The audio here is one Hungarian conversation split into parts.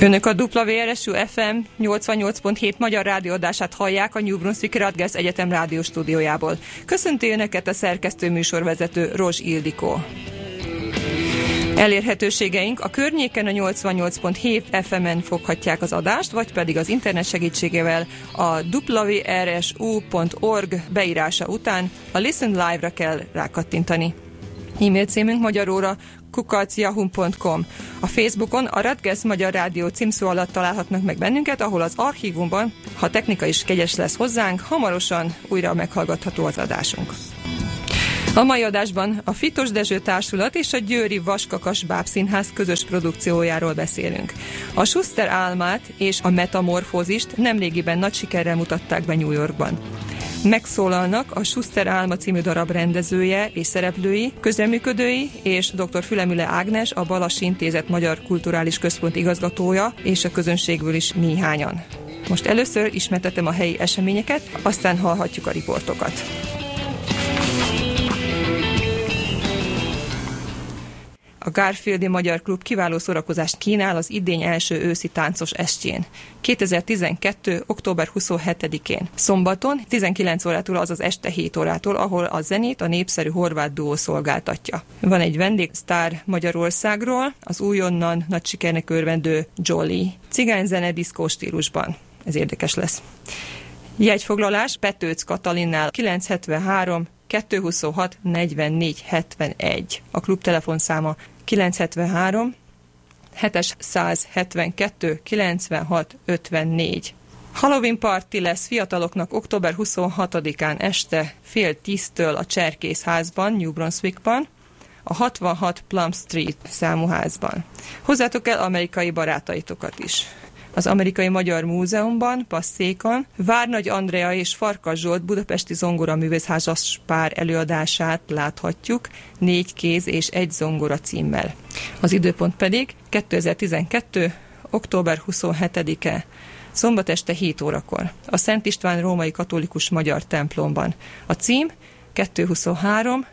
Önök a WRSU FM 88.7 magyar rádióadását hallják a New Brunswick Radgers Egyetem rádióstúdiójából. Köszönti Önöket a szerkesztő műsorvezető Rozs Ildikó. Elérhetőségeink a környéken a 88.7 FM-en foghatják az adást, vagy pedig az internet segítségével a wrsu.org beírása után a Listen Live-ra kell rákattintani. E-mail címünk magyaróra kukacjahum.com. A Facebookon a Radgesz Magyar Rádió címszó alatt találhatnak meg bennünket, ahol az archívumban, ha technika is kegyes lesz hozzánk, hamarosan újra meghallgatható az adásunk. A mai adásban a Fitos Dezső Társulat és a Győri Vaskakas Bábszínház közös produkciójáról beszélünk. A Schuster álmát és a metamorfózist nemrégiben nagy sikerrel mutatták be New Yorkban. Megszólalnak a Schuster Álma című darab rendezője és szereplői, közreműködői és dr. Fülemüle Ágnes, a Balas Intézet Magyar Kulturális Központ igazgatója és a közönségből is néhányan. Most először ismertetem a helyi eseményeket, aztán hallhatjuk a riportokat. A Garfieldi Magyar Klub kiváló szórakozást kínál az idény első őszi táncos estjén. 2012. október 27-én. Szombaton 19 órától, azaz este 7 órától, ahol a zenét a népszerű horvát duó szolgáltatja. Van egy vendégsztár Magyarországról, az újonnan nagy sikernek örvendő Jolly. Cigányzene diszkó stílusban. Ez érdekes lesz. Jegyfoglalás Petőc Katalinnál 973 226 44 71. A klub telefonszáma 973 772 96 54. Halloween party lesz fiataloknak október 26-án este fél tíztől a Cserkész házban, New Brunswickban, a 66 Plum Street számú házban. Hozzátok el amerikai barátaitokat is az Amerikai Magyar Múzeumban, Passzékon, Várnagy Andrea és Farkas Zsolt budapesti zongora művészházas pár előadását láthatjuk, négy kéz és egy zongora címmel. Az időpont pedig 2012. október 27-e, szombat este 7 órakor, a Szent István római katolikus magyar templomban. A cím 223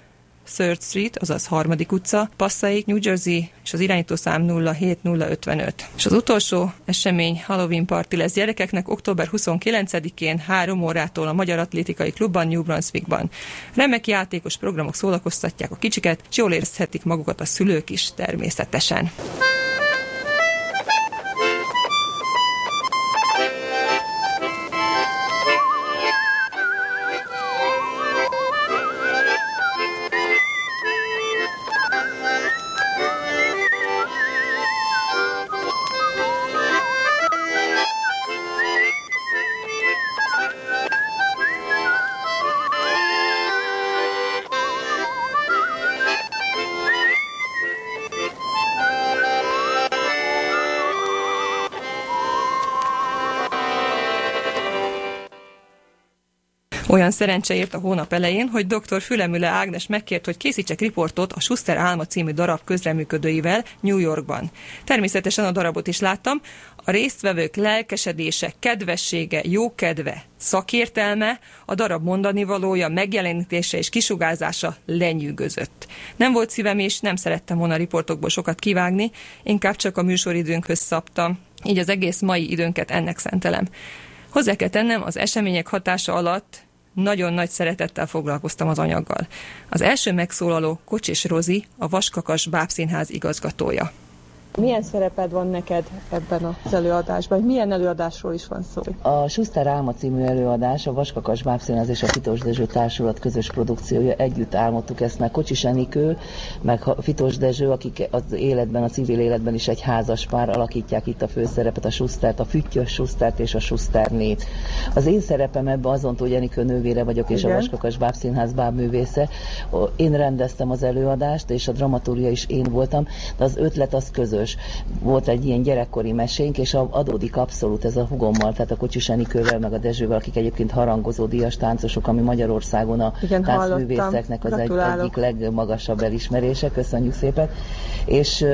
Third Street, azaz harmadik utca, Passaic, New Jersey, és az irányítószám 07055. És az utolsó esemény Halloween Party lesz gyerekeknek október 29-én 3 órától a Magyar Atlétikai Klubban New Brunswickban. Remek játékos programok szórakoztatják a kicsiket, és jól érezhetik magukat a szülők is természetesen. Olyan szerencse ért a hónap elején, hogy dr. Fülemüle Ágnes megkért, hogy készítsek riportot a Schuster Álma című darab közreműködőivel New Yorkban. Természetesen a darabot is láttam. A résztvevők lelkesedése, kedvessége, jókedve, szakértelme, a darab mondani valója, megjelenítése és kisugárzása lenyűgözött. Nem volt szívem és nem szerettem volna riportokból sokat kivágni, inkább csak a műsoridőnkhöz szabtam, így az egész mai időnket ennek szentelem. Hozzá kell tennem, az események hatása alatt nagyon nagy szeretettel foglalkoztam az anyaggal. Az első megszólaló Kocsis Rozi, a Vaskakas Bábszínház igazgatója. Milyen szereped van neked ebben az előadásban? Milyen előadásról is van szó? A Schuster Álma című előadás, a Vaskakas Bábszínház és a Fitos Dezső Társulat közös produkciója. Együtt álmodtuk ezt meg Kocsis Enikő, meg Fitos Dezső, akik az életben, a civil életben is egy házas pár alakítják itt a főszerepet, a Schustert, a Füttyös Schustert és a Schusternét. Az én szerepem ebben azon, hogy Enikő nővére vagyok, és Igen. a Vaskakas Bábszínház bábművésze. Én rendeztem az előadást, és a dramaturgia is én voltam, de az ötlet az közös közös. Volt egy ilyen gyerekkori mesénk, és adódik abszolút ez a hugommal, tehát a Kocsis Enikővel, meg a Dezsővel, akik egyébként harangozó díjas táncosok, ami Magyarországon a Igen, táncművészeknek az egy, egyik legmagasabb elismerése. Köszönjük szépen. És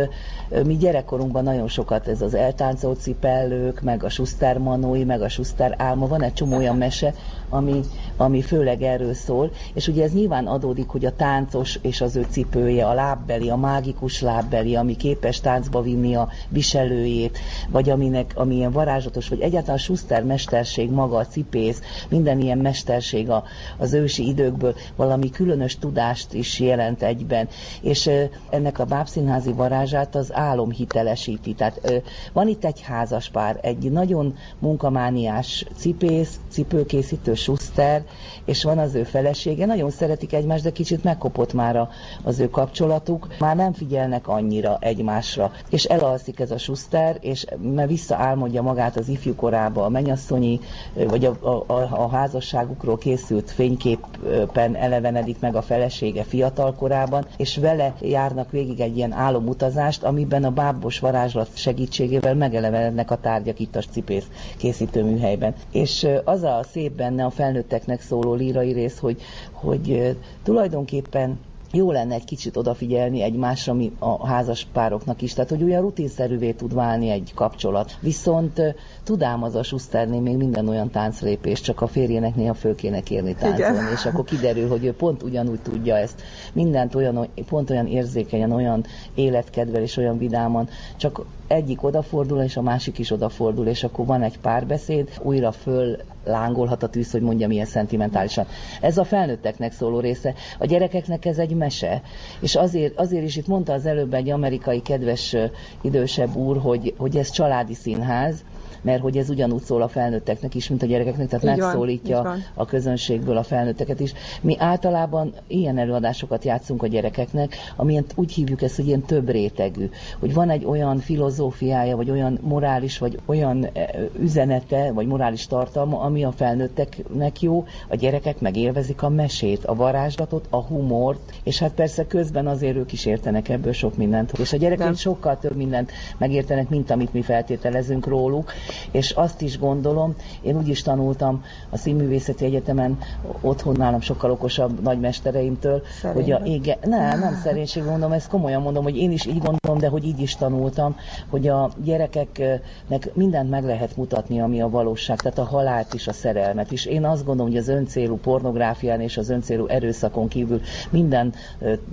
mi gyerekkorunkban nagyon sokat ez az eltáncolt cipellők, meg a Schuster manói, meg a Schuster álma, van egy csomó olyan mese, ami, ami főleg erről szól, és ugye ez nyilván adódik, hogy a táncos és az ő cipője, a lábbeli, a mágikus lábbeli, ami képes táncba táncba vinni a viselőjét, vagy aminek, amilyen varázslatos, vagy egyáltalán a Schuster mesterség maga, a cipész, minden ilyen mesterség a, az ősi időkből valami különös tudást is jelent egyben. És ennek a bábszínházi varázsát az álom hitelesíti. Tehát van itt egy házas pár, egy nagyon munkamániás cipész, cipőkészítő Schuster, és van az ő felesége, nagyon szeretik egymást, de kicsit megkopott már a, az ő kapcsolatuk, már nem figyelnek annyira egymásra. És elalszik ez a Schuster, és mert visszaálmodja magát az ifjú korába, a menyasszonyi, vagy a, a, a, házasságukról készült fényképen elevenedik meg a felesége fiatal korában, és vele járnak végig egy ilyen álomutazást, amiben a bábos varázslat segítségével megelevenednek a tárgyak itt a cipész készítő műhelyben. És az a szép benne a felnőtteknek szóló lírai rész, hogy, hogy tulajdonképpen jó lenne egy kicsit odafigyelni egymásra, mi a házas pároknak is, tehát hogy olyan rutinszerűvé tud válni egy kapcsolat. Viszont tudám az a Schusterné még minden olyan tánclépés, csak a férjének néha föl kéne kérni táncolni, Igen. és akkor kiderül, hogy ő pont ugyanúgy tudja ezt. Mindent olyan, pont olyan érzékenyen, olyan életkedvel és olyan vidáman, csak egyik odafordul, és a másik is odafordul, és akkor van egy párbeszéd, újra föl lángolhat a tűz, hogy mondja milyen szentimentálisan. Ez a felnőtteknek szóló része. A gyerekeknek ez egy mese. És azért, azért is itt mondta az előbb egy amerikai kedves idősebb úr, hogy, hogy ez családi színház, mert hogy ez ugyanúgy szól a felnőtteknek is, mint a gyerekeknek, tehát így megszólítja van, a közönségből a felnőtteket is. Mi általában ilyen előadásokat játszunk a gyerekeknek, amilyen úgy hívjuk ezt, hogy ilyen több rétegű, hogy van egy olyan filozófiája, vagy olyan morális, vagy olyan e, üzenete, vagy morális tartalma, ami a felnőtteknek jó, a gyerekek megélvezik a mesét, a varázslatot, a humort, és hát persze közben azért ők is értenek ebből sok mindent. És a gyerekek sokkal több mindent megértenek, mint amit mi feltételezünk róluk, és azt is gondolom, én úgy is tanultam a Színművészeti Egyetemen, otthon nálam sokkal okosabb nagymestereimtől, Szerényen. hogy a ége, nem, nem szerénység mondom, ezt komolyan mondom, hogy én is így gondolom, de hogy így is tanultam, hogy a gyerekeknek mindent meg lehet mutatni, ami a valóság, tehát a halált is, a szerelmet is. Én azt gondolom, hogy az öncélú pornográfián és az öncélú erőszakon kívül minden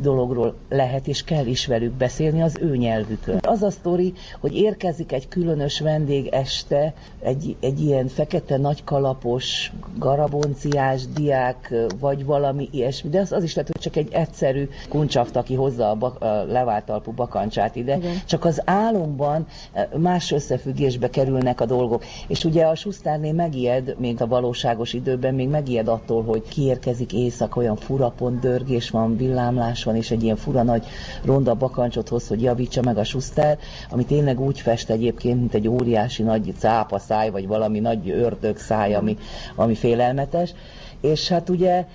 dologról lehet és kell is velük beszélni az ő nyelvükön. Az a sztori, hogy érkezik egy különös vendég este, este egy, egy ilyen fekete nagykalapos, garabonciás diák, vagy valami ilyesmi, de az, az is lehet, hogy csak egy egyszerű kuncsaft, aki hozza a, bak, a levált alpú bakancsát ide, Igen. csak az álomban más összefüggésbe kerülnek a dolgok. És ugye a Susztárné megijed, mint a valóságos időben, még megijed attól, hogy kiérkezik éjszak, olyan furapont dörgés van, villámlás van, és egy ilyen fura nagy ronda bakancsot hoz, hogy javítsa meg a Susztár, ami tényleg úgy fest egyébként, mint egy óriási nagy cápa száj, vagy valami nagy ördög száj, ami, ami félelmetes. És hát ugye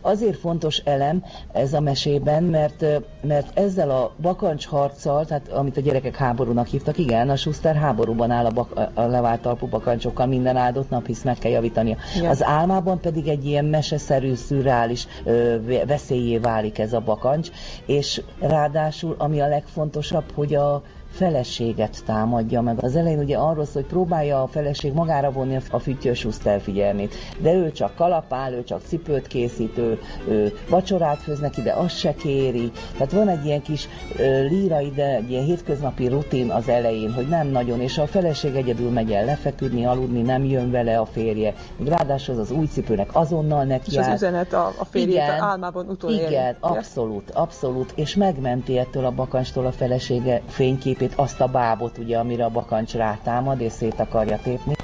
azért fontos elem ez a mesében, mert, mert ezzel a bakancs harccal, tehát amit a gyerekek háborúnak hívtak, igen, a Schuster háborúban áll a, bak, a levált talpú bakancsokkal minden áldott nap, hisz meg kell javítani. Igen. Az álmában pedig egy ilyen meseszerű, szürreális ö, veszélyé válik ez a bakancs, és ráadásul, ami a legfontosabb, hogy a feleséget támadja meg. Az elején ugye arról szól, hogy próbálja a feleség magára vonni a füttyös figyelmét, de ő csak kalapál, ő csak cipőt készít, ő, ő vacsorát főz neki, de azt se kéri. Tehát van egy ilyen kis ö, líra ide, egy ilyen hétköznapi rutin az elején, hogy nem nagyon, és a feleség egyedül megy el lefeküdni, aludni, nem jön vele a férje. Ráadásul az, az új cipőnek azonnal neki És az üzenet a, a férjét igen, álmában utolérni. Igen, abszolút, abszolút, és megmenti ettől a bakanstól a felesége fényképét képét, azt a bábot, ugye, amire a bakancs rátámad, és szét akarja tépni.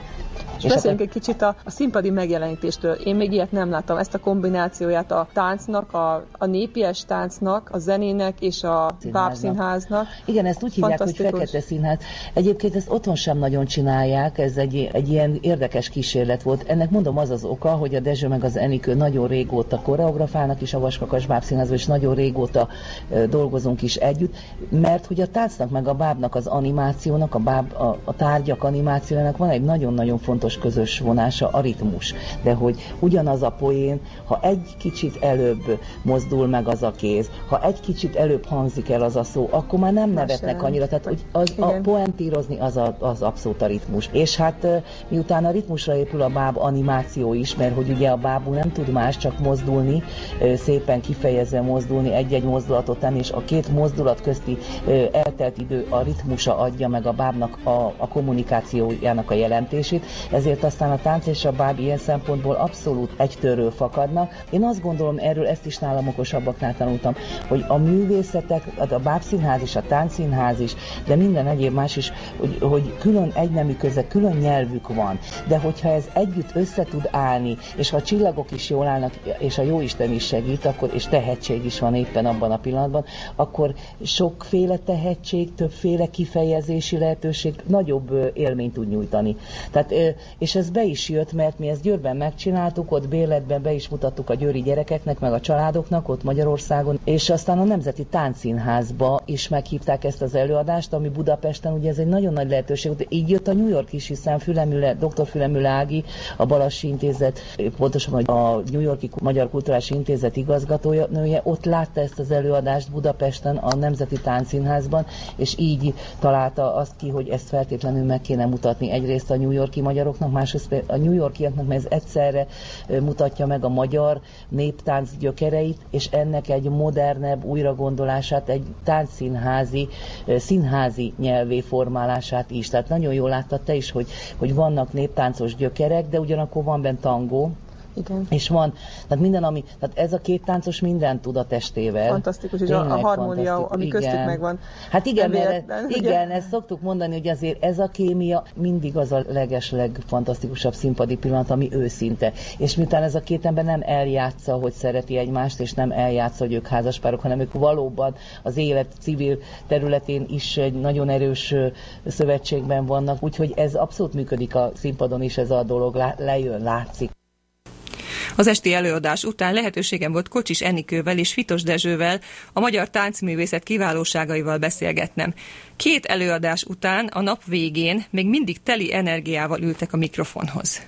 És, és beszéljünk akkor... egy kicsit a, a színpadi megjelenítéstől. Én még ilyet nem láttam, ezt a kombinációját a táncnak, a, a népies táncnak, a zenének és a bábszínháznak. Igen, ezt úgy hívják, hogy fekete színház. Egyébként ezt otthon sem nagyon csinálják, ez egy, egy ilyen érdekes kísérlet volt. Ennek mondom az az oka, hogy a Dezső meg az Enikő nagyon régóta koreografálnak is a Vaskakas Bábszínházban, és nagyon régóta dolgozunk is együtt, mert hogy a táncnak meg a bábnak az animációnak, a, báb, a, a tárgyak animációjának van egy nagyon-nagyon fontos fontos közös vonása a ritmus. De hogy ugyanaz a poén, ha egy kicsit előbb mozdul meg az a kéz, ha egy kicsit előbb hangzik el az a szó, akkor már nem nevetnek annyira. Tehát hogy az, a poentírozni az, a, az abszolút a ritmus. És hát miután a ritmusra épül a báb animáció is, mert hogy ugye a bábú nem tud más, csak mozdulni, szépen kifejezve mozdulni, egy-egy mozdulatot tenni, és a két mozdulat közti eltelt idő a ritmusa adja meg a bábnak a, a kommunikációjának a jelentését, ezért aztán a tánc és a báb ilyen szempontból abszolút egytörről fakadnak. Én azt gondolom, erről ezt is nálam okosabbaknál tanultam, hogy a művészetek, a bábszínház is, a táncszínház is, de minden egyéb más is, hogy, hogy külön egynemű között, külön nyelvük van, de hogyha ez együtt össze tud állni, és ha a csillagok is jól állnak, és a Jóisten is segít, akkor, és tehetség is van éppen abban a pillanatban, akkor sokféle tehetség, többféle kifejezési lehetőség nagyobb élményt tud nyújtani. Tehát, és ez be is jött, mert mi ezt Győrben megcsináltuk, ott Béletben be is mutattuk a győri gyerekeknek, meg a családoknak ott Magyarországon, és aztán a Nemzeti Táncszínházba is meghívták ezt az előadást, ami Budapesten, ugye ez egy nagyon nagy lehetőség, de így jött a New York is, hiszen Fülemüle, dr. Fülemüle Ági, a Balassi Intézet, pontosan a New Yorki Magyar Kulturális Intézet igazgatója, nője, ott látta ezt az előadást Budapesten, a Nemzeti Táncszínházban, és így találta azt ki, hogy ezt feltétlenül meg kéne mutatni egyrészt a New Yorki magyaroknak, másrészt a New Yorkiaknak, mert ez egyszerre mutatja meg a magyar néptánc gyökereit, és ennek egy modernebb újragondolását, egy táncszínházi, színházi nyelvé formálását is. Tehát nagyon jól láttad te is, hogy, hogy vannak néptáncos gyökerek, de ugyanakkor van benne tangó, igen. És van, tehát minden, ami, tehát ez a két táncos mindent tud a testével. Fantasztikus, és a, a harmónia, ami igen. köztük megvan. Hát igen, mert, igen, ezt szoktuk mondani, hogy azért ez a kémia mindig az a leges, legfantasztikusabb színpadi pillanat, ami őszinte. És miután ez a két ember nem eljátsza, hogy szereti egymást, és nem eljátsza, hogy ők házaspárok, hanem ők valóban az élet civil területén is egy nagyon erős szövetségben vannak, úgyhogy ez abszolút működik a színpadon is ez a dolog, lejön, látszik. Az esti előadás után lehetőségem volt Kocsis Enikővel és Fitos Dezsővel a magyar táncművészet kiválóságaival beszélgetnem. Két előadás után a nap végén még mindig teli energiával ültek a mikrofonhoz.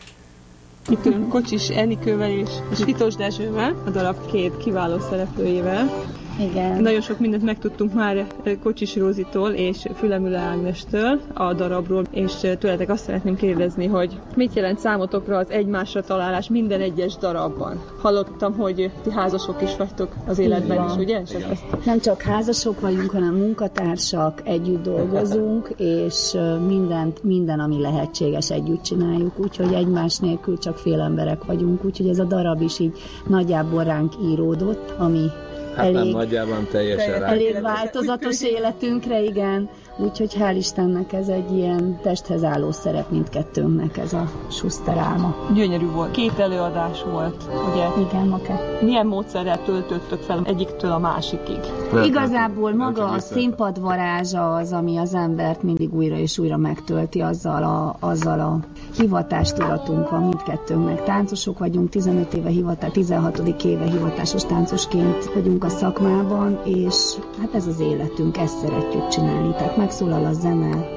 Itt ülünk Kocsis Enikővel és, Fitos Dezsővel, a darab két kiváló szereplőjével. Igen. Nagyon sok mindent megtudtunk már Kocsis Rózitól és Fülemüle Ágnestől a darabról, és tőletek azt szeretném kérdezni, hogy mit jelent számotokra az egymásra találás minden egyes darabban? Hallottam, hogy ti házasok is vagytok az életben is, ugye? Csak ezt... Nem csak házasok vagyunk, hanem munkatársak, együtt dolgozunk, és mindent, minden, ami lehetséges, együtt csináljuk, úgyhogy egymás nélkül csak fél emberek vagyunk, úgyhogy ez a darab is így nagyjából ránk íródott, ami Hát elég, nem nagyjában teljesen rá. Elég változatos életünkre, igen. Úgyhogy hál' Istennek ez egy ilyen testhez álló szerep mindkettőnknek ez a Schuster álma. Gyönyörű volt. Két előadás volt, ugye? Igen, maket. Milyen módszerrel töltöttök fel egyiktől a másikig? Igazából maga a színpad varázsa az, ami az embert mindig újra és újra megtölti azzal a, azzal a hivatástudatunk van mindkettőnknek. Táncosok vagyunk, 15 éve hivatás, 16. éve hivatásos táncosként vagyunk a szakmában, és hát ez az életünk, ezt szeretjük csinálni. Tehát megszólal a zene,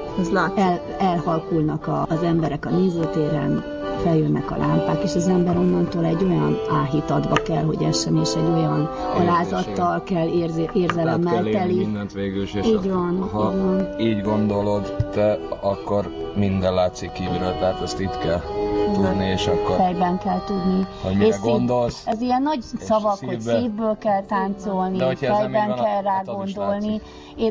el, elhalkulnak a, az emberek a nézőtéren, feljönnek a lámpák, és az ember onnantól egy olyan áhítatba kell, hogy essen, és egy olyan alázattal kell érzi, érzelemmel kell teli. mindent végül is, és így van, ha így van. így gondolod te, akkor minden látszik kívülről, tehát ezt itt kell tudni, és akkor... Fejben kell tudni. Hogy mire és gondolsz. Ez ilyen nagy szavak, szívbe. hogy szívből kell táncolni, de fejben kell rá hát gondolni.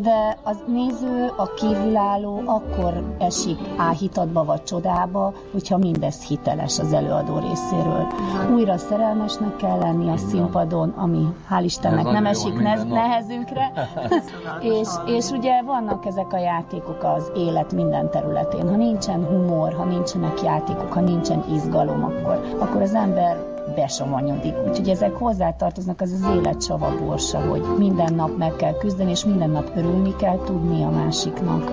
De az néző, a kívülálló akkor esik áhítatba vagy csodába, hogyha mindez hiteles az előadó részéről. Újra szerelmesnek kell lenni a színpadon, ami hál' Istennek nem esik ne- nehezünkre. és, és ugye vannak ezek a játékok az élet minden területén. Ha nincsen humor, ha nincsenek játékok, ha nincsen izgalom, akkor, akkor az ember besomonyodik. Úgyhogy ezek hozzátartoznak az az élet savaborsa, hogy minden nap meg kell küzdeni, és minden nap örülni kell tudni a másiknak,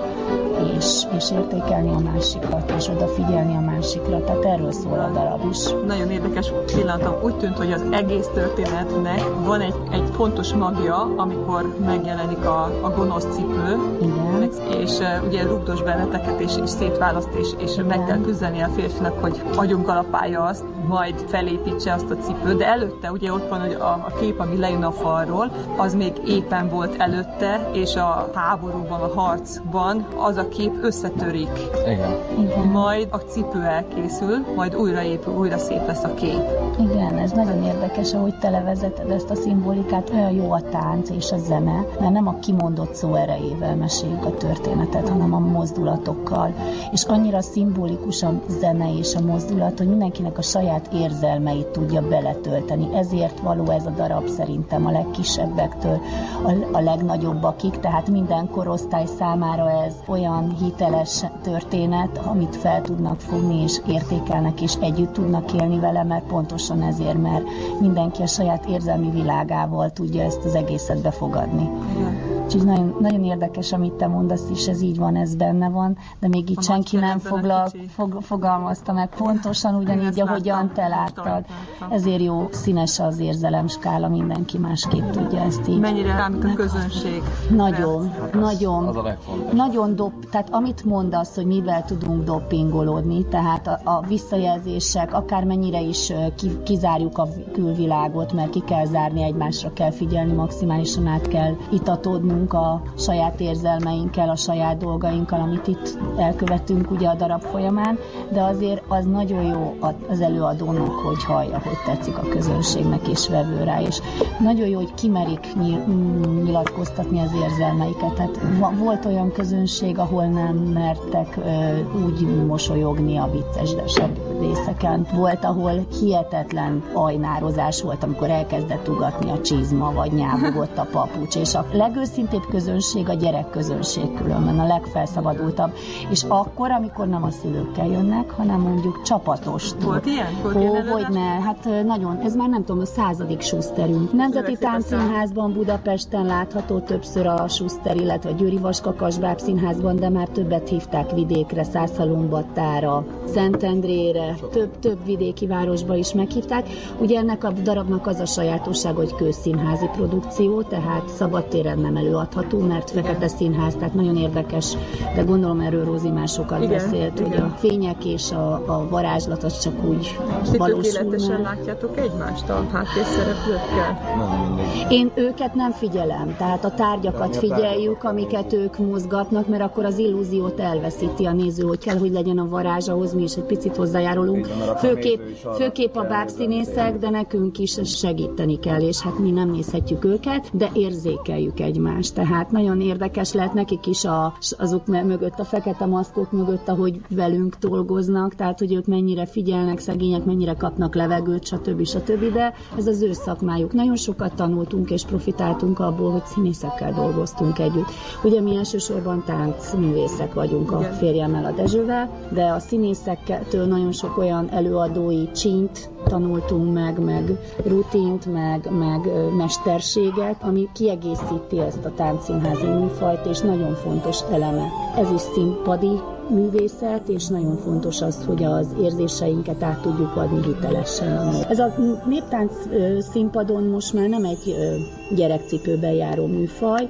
és, és értékelni a másikat, és odafigyelni a másikra. Tehát erről szól a darab is. Nagyon érdekes pillanatom. Úgy tűnt, hogy az egész történetnek van egy, egy fontos magja, amikor megjelenik a, a gonosz cipő, Igen. és uh, ugye rugdos benneteket, és, és szétválaszt, és, és meg kell küzdeni a férfinak, hogy agyonkalapálja azt, majd felépítse azt a cipőt, de előtte ugye ott van, hogy a, a kép, ami lejön a falról, az még éppen volt előtte, és a háborúban, a harcban az a kép összetörik. Igen. Igen. Majd a cipő elkészül, majd újraépül, újra szép lesz a kép. Igen, ez nagyon érdekes, ahogy te levezeted ezt a szimbolikát, olyan jó a tánc és a zene, mert nem a kimondott szó erejével meséljük a történetet, hanem a mozdulatokkal. És annyira szimbolikus a zene és a mozdulat, hogy mindenkinek a saját érzelmeit tudja beletölteni. Ezért való ez a darab szerintem a legkisebbektől a, a legnagyobbakig, tehát minden korosztály számára ez olyan hiteles történet, amit fel tudnak fogni és értékelnek és együtt tudnak élni vele, mert pontosan ezért, mert mindenki a saját érzelmi világával tudja ezt az egészet befogadni. Igen. Úgyhogy nagyon, nagyon érdekes, amit te mondasz is, ez így van, ez benne van, de még itt A senki nem foglal, fog, fogalmazta meg pontosan ugyanígy, ahogyan te láttad. Ezért jó színes az érzelemskála, mindenki másképp tudja ezt így. Mennyire számít a közönség? Nagyon, nagyon. Az a legfontosabb. Nagyon dop, tehát amit mondasz, hogy mivel tudunk dopingolódni, tehát a, a visszajelzések, akármennyire is ki, kizárjuk a külvilágot, mert ki kell zárni, egymásra kell figyelni, maximálisan át kell itatódnunk a saját érzelmeinkkel, a saját dolgainkkal, amit itt elkövetünk ugye a darab folyamán, de azért az nagyon jó az előadónak, hogy hallja, hogy tetszik a közönségnek és vevő rá, és nagyon jó, hogy kimerik mm, nyilatkoztatni az érzelmeiket. Tehát volt olyan közönség, ahol nem mertek úgy mosolyogni a viccesdesebb részeken. Volt, ahol hihetetlen ajnározás volt, amikor elkezdett ugatni a csizma, vagy nyávogott a papucs, és a legőszintébb közönség a gyerek közönség különben, a legfelszabadultabb. És akkor, amikor nem a szülőkkel jönnek, hanem mondjuk csapatos. Volt ilyen? Volt ilyen Ó, előadás? hogy ne, hát nagyon, ez már nem tudom, a századik Schusterünk. Nemzeti Táncszínházban Budapesten látható többször a Schuster, illetve a Győri Vaskakas Bábszínházban, de már többet hívták vidékre, Szászhalombattára, Szentendrére, több, több vidéki városba is meghívták. Ugye ennek a darabnak az a sajátosság, hogy közszínházi produkció, tehát szabadtéren nem előadható, mert Fekete Színház, tehát nagyon érdekes, de gondolom erről Rózi már sokat Igen, beszélt, hogy a fények és a, a varázslat az csak úgy ti valósul tökéletesen látjátok egymást a háttérszereplőkkel? Nem mindig. Én őket nem figyelem, tehát a tárgyakat figyeljük, amiket ők mozgatnak, mert akkor az illúziót elveszíti a néző, hogy kell, hogy legyen a varázs, ahhoz mi is egy picit hozzájárulunk. Főképp, főképp a bábszínészek, de nekünk is segíteni kell, és hát mi nem nézhetjük őket, de érzékeljük egymást. Tehát nagyon érdekes lehet nekik is a, azok mögött, a fekete maszkok mögött, ahogy velünk dolgoznak, tehát hogy ők mennyire figyelnek, szegények mennyire kapnak levegőt, stb. stb. De ez az ő szakmájuk. Nagyon sokat tanultunk és profitáltunk abból, hogy színészekkel dolgoztunk együtt. Ugye mi elsősorban táncművészek vagyunk a férjemmel, a Dezsővel, de a színészektől nagyon sok olyan előadói csínt tanultunk meg, meg rutint, meg, meg mesterséget, ami kiegészíti ezt a táncszínházi műfajt, és nagyon fontos eleme. Ez is színpadi művészet, és nagyon fontos az, hogy az érzéseinket át tudjuk adni hitelesen. Ez a néptánc színpadon most már nem egy gyerekcipőben járó műfaj,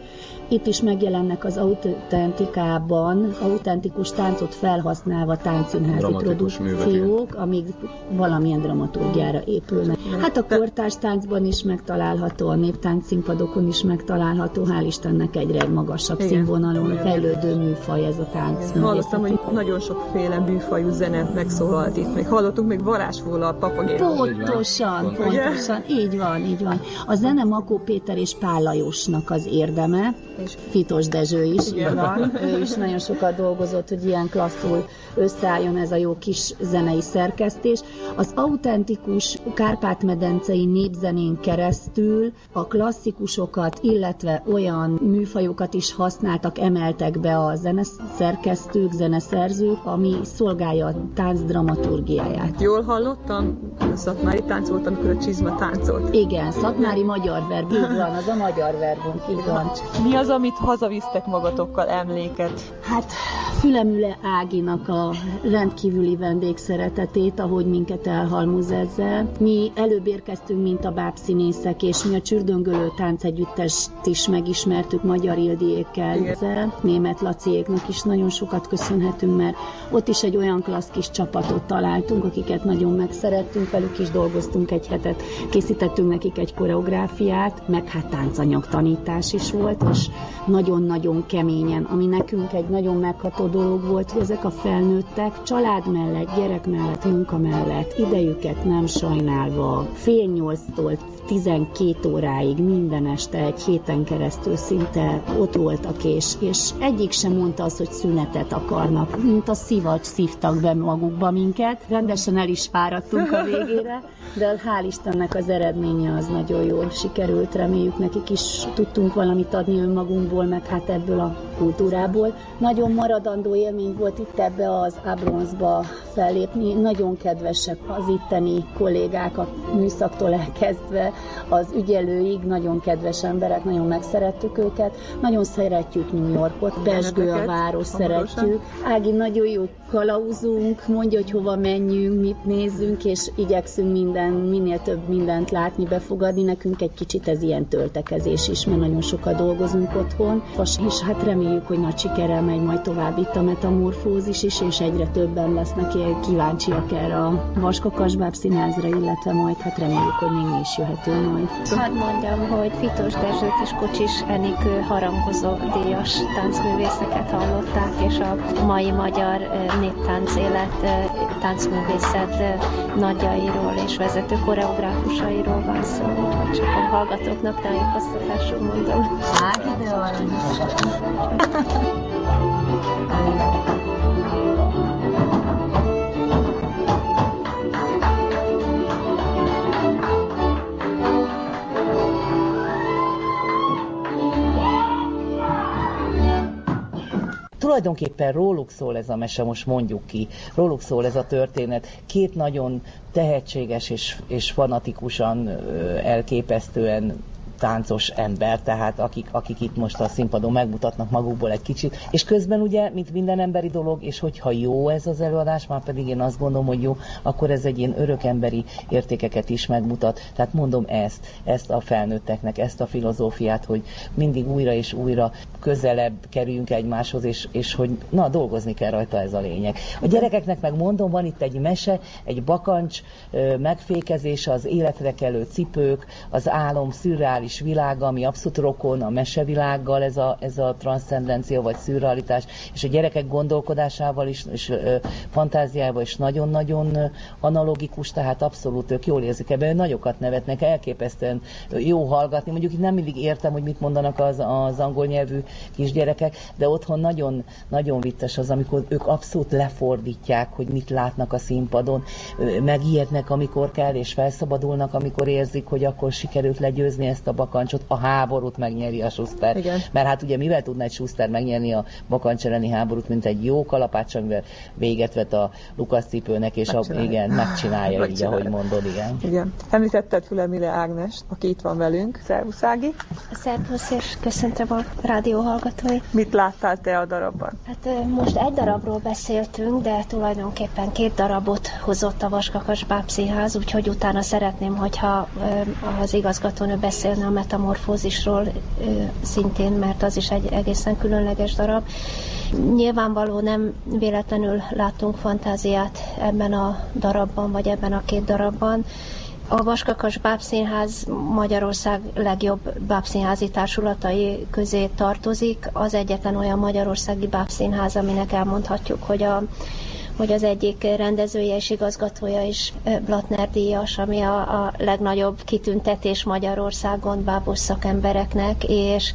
itt is megjelennek az autentikában, autentikus táncot felhasználva táncszínházi produkciók, amíg valamilyen dramaturgiára épülnek. Hát a kortárs táncban is megtalálható, a néptánc színpadokon is megtalálható, hál' Istennek egyre magasabb Igen. színvonalon fejlődő műfaj ez a tánc. Hallottam, hogy nagyon sokféle műfajú zene megszólalt itt. Még hallottunk még varázsfólal, papagéról. Pontosan, pontosan, így van, így van. A zene Makó Péter és Pál Lajosnak az érdeme, És Fitos Dezső is, Igen. így van. Ő is nagyon sokat dolgozott, hogy ilyen klasszul összeálljon ez a jó kis zenei szerkesztés. Az autentikus Kárpát-medencei népzenén keresztül a klasszikusokat, illetve olyan műfajokat is használtak, emeltek be a zeneszerkesztők, zeneszerzők, szerzők, ami szolgálja a tánc dramaturgiáját. Jól hallottam? A szakmári tánc volt, amikor a csizma táncolt. Igen, szakmári magyar verb, így van, az a magyar verbunk, így van. Mi az, amit hazavisztek magatokkal emléket? Hát Fülemüle Áginak a rendkívüli vendégszeretetét, ahogy minket elhalmoz ezzel. Mi előbb érkeztünk, mint a bábszínészek, és mi a Csürdöngölő táncegyüttest is megismertük Magyar Ildiékkel. Ezzel. Német Laciéknak is nagyon sokat köszönhetünk, mert ott is egy olyan klassz kis csapatot találtunk, akiket nagyon megszerettünk, velük is dolgoztunk egy hetet, készítettünk nekik egy koreográfiát, meg hát táncanyag tanítás is volt, és nagyon-nagyon keményen, ami nekünk egy nagyon megható dolog volt, hogy ezek a felnőttek család mellett, gyerek mellett, munka mellett, idejüket nem sajnálva, fél nyolctól 12 óráig minden este egy héten keresztül szinte ott voltak, és, és egyik sem mondta azt, hogy szünetet akarnak, mint a szivacs szívtak be magukba minket. Rendesen el is fáradtunk a végére, de hál' Istennek az eredménye az nagyon jól sikerült, reméljük nekik is tudtunk valamit adni önmagunkból, meg hát ebből a kultúrából. Nagyon maradandó élmény volt itt ebbe az Abronsba fellépni, nagyon kedvesek az itteni kollégák a műszaktól elkezdve, az ügyelőig nagyon kedves emberek, nagyon megszerettük őket, nagyon szeretjük New Yorkot, Besgő a város szeretjük. Ági nagyon jó kalauzunk, mondja, hogy hova menjünk, mit nézzünk, és igyekszünk minden, minél több mindent látni, befogadni. Nekünk egy kicsit ez ilyen töltekezés is, mert nagyon sokat dolgozunk otthon, és hát reméljük, hogy nagy sikerrel megy majd tovább itt a metamorfózis is, és egyre többen lesznek kíváncsiak erre a Vaskakasbáb színházra, illetve majd hát reméljük, hogy még mi is jöhetünk majd. Hadd mondjam, hogy Fitos Dezsőt és Kocsis Enikő harangozó díjas táncművészeket hallották, és a mai magyar néptánc élet, táncművészet nagyjairól és vezető koreográfusairól van szó, úgyhogy csak a hallgatóknak tájékoztatásul mondom. Hát, ide van. tulajdonképpen róluk szól ez a mese, most mondjuk ki, róluk szól ez a történet. Két nagyon tehetséges és, és fanatikusan, elképesztően táncos ember, tehát akik, akik itt most a színpadon megmutatnak magukból egy kicsit, és közben ugye, mint minden emberi dolog, és hogyha jó ez az előadás, már pedig én azt gondolom, hogy jó, akkor ez egy ilyen örökemberi értékeket is megmutat. Tehát mondom ezt, ezt a felnőtteknek, ezt a filozófiát, hogy mindig újra és újra közelebb kerüljünk egymáshoz, és, és hogy na, dolgozni kell rajta, ez a lényeg. A gyerekeknek meg mondom, van itt egy mese, egy bakancs megfékezése, az életre kelő cipők, az álom szürreális kis világa, ami abszolút rokon a mesevilággal, ez a, ez a transzcendencia vagy szürrealitás, és a gyerekek gondolkodásával is, és ö, fantáziával is nagyon-nagyon analogikus, tehát abszolút ők jól érzik ebben, nagyokat nevetnek, elképesztően jó hallgatni. Mondjuk itt nem mindig értem, hogy mit mondanak az, az angol nyelvű kisgyerekek, de otthon nagyon, nagyon vicces az, amikor ők abszolút lefordítják, hogy mit látnak a színpadon, megijednek, amikor kell, és felszabadulnak, amikor érzik, hogy akkor sikerült legyőzni ezt a bakancsot, a háborút megnyeri a Schuster. Igen. Mert hát ugye mivel tudna egy Schuster megnyerni a bakancs elleni háborút, mint egy jó kalapács, amivel véget vet a Lukasz cipőnek, és a, igen, megcsinálja, megcsinálja, így, ahogy mondod, igen. igen. Említetted Fülemile Ágnes, aki itt van velünk. Szervusz Ági. Szervusz, és köszöntöm a rádió hallgatói. Mit láttál te a darabban? Hát most egy darabról beszéltünk, de tulajdonképpen két darabot hozott a Vaskakas Bábszínház, úgyhogy utána szeretném, hogyha az igazgatónő beszélne a metamorfózisról szintén, mert az is egy egészen különleges darab. Nyilvánvaló nem véletlenül látunk fantáziát ebben a darabban, vagy ebben a két darabban. A Vaskakas Bábszínház Magyarország legjobb bábszínházi társulatai közé tartozik. Az egyetlen olyan magyarországi bábszínház, aminek elmondhatjuk, hogy a hogy az egyik rendezője és igazgatója is Blatner díjas, ami a, a legnagyobb kitüntetés Magyarországon bábos szakembereknek, és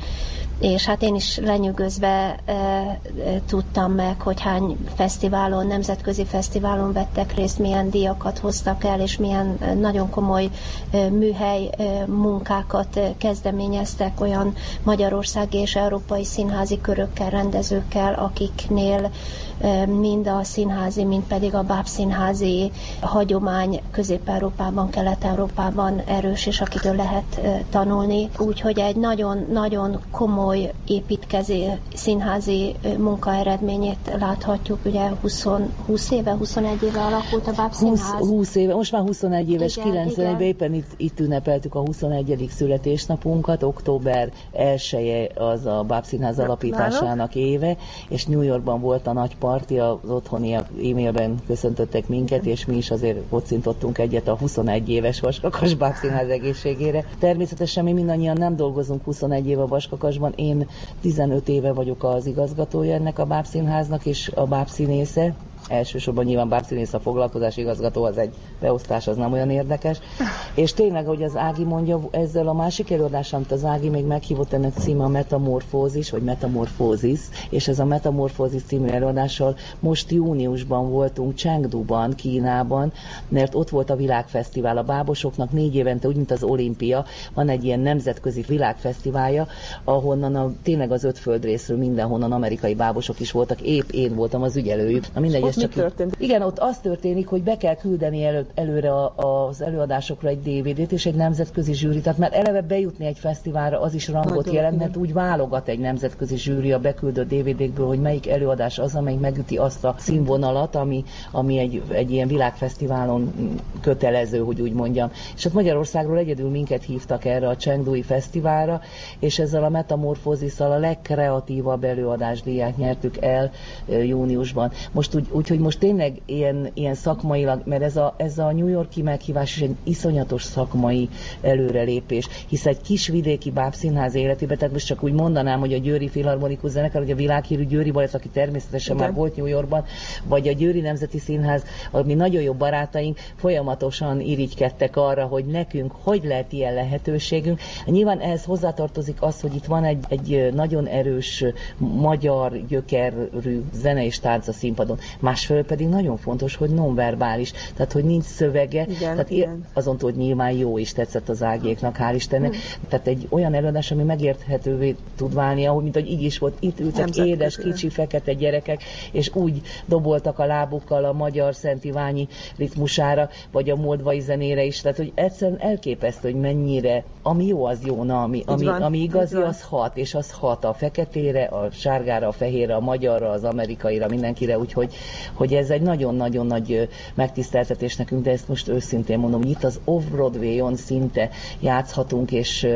és hát én is lenyűgözve e, e, tudtam meg, hogy hány fesztiválon, nemzetközi fesztiválon vettek részt, milyen díjakat hoztak el, és milyen nagyon komoly e, műhely e, munkákat kezdeményeztek olyan magyarországi és európai színházi körökkel, rendezőkkel, akiknél mind a színházi, mind pedig a bábszínházi hagyomány Közép-Európában, Kelet-Európában erős, és akitől lehet tanulni. Úgyhogy egy nagyon-nagyon komoly építkezé színházi munka eredményét láthatjuk. Ugye 20, 20 éve, 21 éve alakult a bábszínház. 20, 20 éve, most már 21 éves, 91 éppen itt, itt ünnepeltük a 21. születésnapunkat, október 1 az a bábszínház alapításának éve, és New Yorkban volt a nagy parti, az otthoni e-mailben köszöntöttek minket, és mi is azért kocintottunk egyet a 21 éves Vaskakas Bábszínház egészségére. Természetesen mi mindannyian nem dolgozunk 21 éve a Vaskakasban, én 15 éve vagyok az igazgatója ennek a Bábszínháznak, és a bábszínésze, elsősorban nyilván bábszínész a foglalkozás igazgató, az egy beosztás, az nem olyan érdekes. És tényleg, hogy az Ági mondja, ezzel a másik előadás, amit az Ági még meghívott, ennek címe a Metamorfózis, vagy Metamorfózis, és ez a Metamorfózis című előadással most júniusban voltunk Chengduban, Kínában, mert ott volt a világfesztivál. A bábosoknak négy évente, úgy mint az olimpia, van egy ilyen nemzetközi világfesztiválja, ahonnan a, tényleg az öt földrészről mindenhonnan amerikai bábosok is voltak, épp én voltam az ügyelőjük. Na mindegy, csak történt? Igen, ott az történik, hogy be kell küldeni elő, előre a, az előadásokra egy DVD-t és egy nemzetközi zsűri. Tehát már eleve bejutni egy fesztiválra az is rangot Nagyon jelent, mert úgy válogat egy nemzetközi zsűri a beküldött DVD-kből, hogy melyik előadás az, amelyik megüti azt a színvonalat, ami, ami egy, egy ilyen világfesztiválon kötelező, hogy úgy mondjam. És ott Magyarországról egyedül minket hívtak erre a Csengdói Fesztiválra, és ezzel a metamorfózisszal a legkreatívabb díját nyertük el júniusban. Most úgy, úgy Úgyhogy most tényleg ilyen, ilyen szakmailag, mert ez a, ez a New Yorki meghívás is egy iszonyatos szakmai előrelépés, hisz egy kis vidéki bábszínház életében, tehát most csak úgy mondanám, hogy a Győri Filharmonikus Zenekar, hogy a világhírű Győri Balett, aki természetesen Igen. már volt New Yorkban, vagy a Győri Nemzeti Színház, ami nagyon jó barátaink, folyamatosan irigykedtek arra, hogy nekünk hogy lehet ilyen lehetőségünk. Nyilván ehhez hozzátartozik az, hogy itt van egy, egy nagyon erős magyar gyökerű zene és tánc a színpadon. Másfelől pedig nagyon fontos, hogy nonverbális, tehát hogy nincs szövege, igen, tehát igen. azon túl, hogy nyilván jó is tetszett az ágéknak, hál' Istennek. Mm. Tehát egy olyan előadás, ami megérthetővé tud válni, ahogy mint hogy így is volt, itt ültek édes, kicsi, fekete gyerekek, és úgy doboltak a lábukkal a magyar Szent Iványi ritmusára, vagy a moldvai zenére is, tehát hogy egyszerűen elképesztő, hogy mennyire, ami jó, az jó, na, ami, ami, van, ami igazi, az hat, és az hat a feketére, a sárgára, a fehérre, a magyarra, az amerikaira, mindenkire, úgyhogy hogy ez egy nagyon-nagyon nagy megtiszteltetés nekünk, de ezt most őszintén mondom, hogy itt az Off-Broadway-on szinte játszhatunk, és,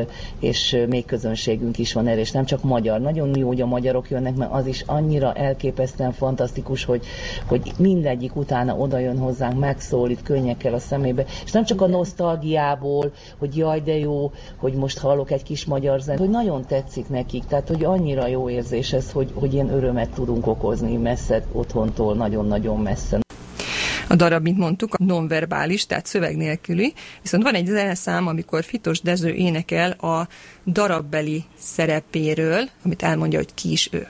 és még közönségünk is van erre, és nem csak magyar. Nagyon jó, hogy a magyarok jönnek, mert az is annyira elképesztően fantasztikus, hogy, hogy mindegyik utána oda jön hozzánk, megszólít könnyekkel a szemébe, és nem csak a nosztalgiából, hogy jaj, de jó, hogy most hallok egy kis magyar zenét, hogy nagyon tetszik nekik, tehát hogy annyira jó érzés ez, hogy, hogy ilyen örömet tudunk okozni messze otthontól, nagyon-nagyon messze. A darab, mint mondtuk, nonverbális, tehát szöveg nélküli, viszont van egy zeneszám, amikor Fitos Dező énekel a darabbeli szerepéről, amit elmondja, hogy ki is ő.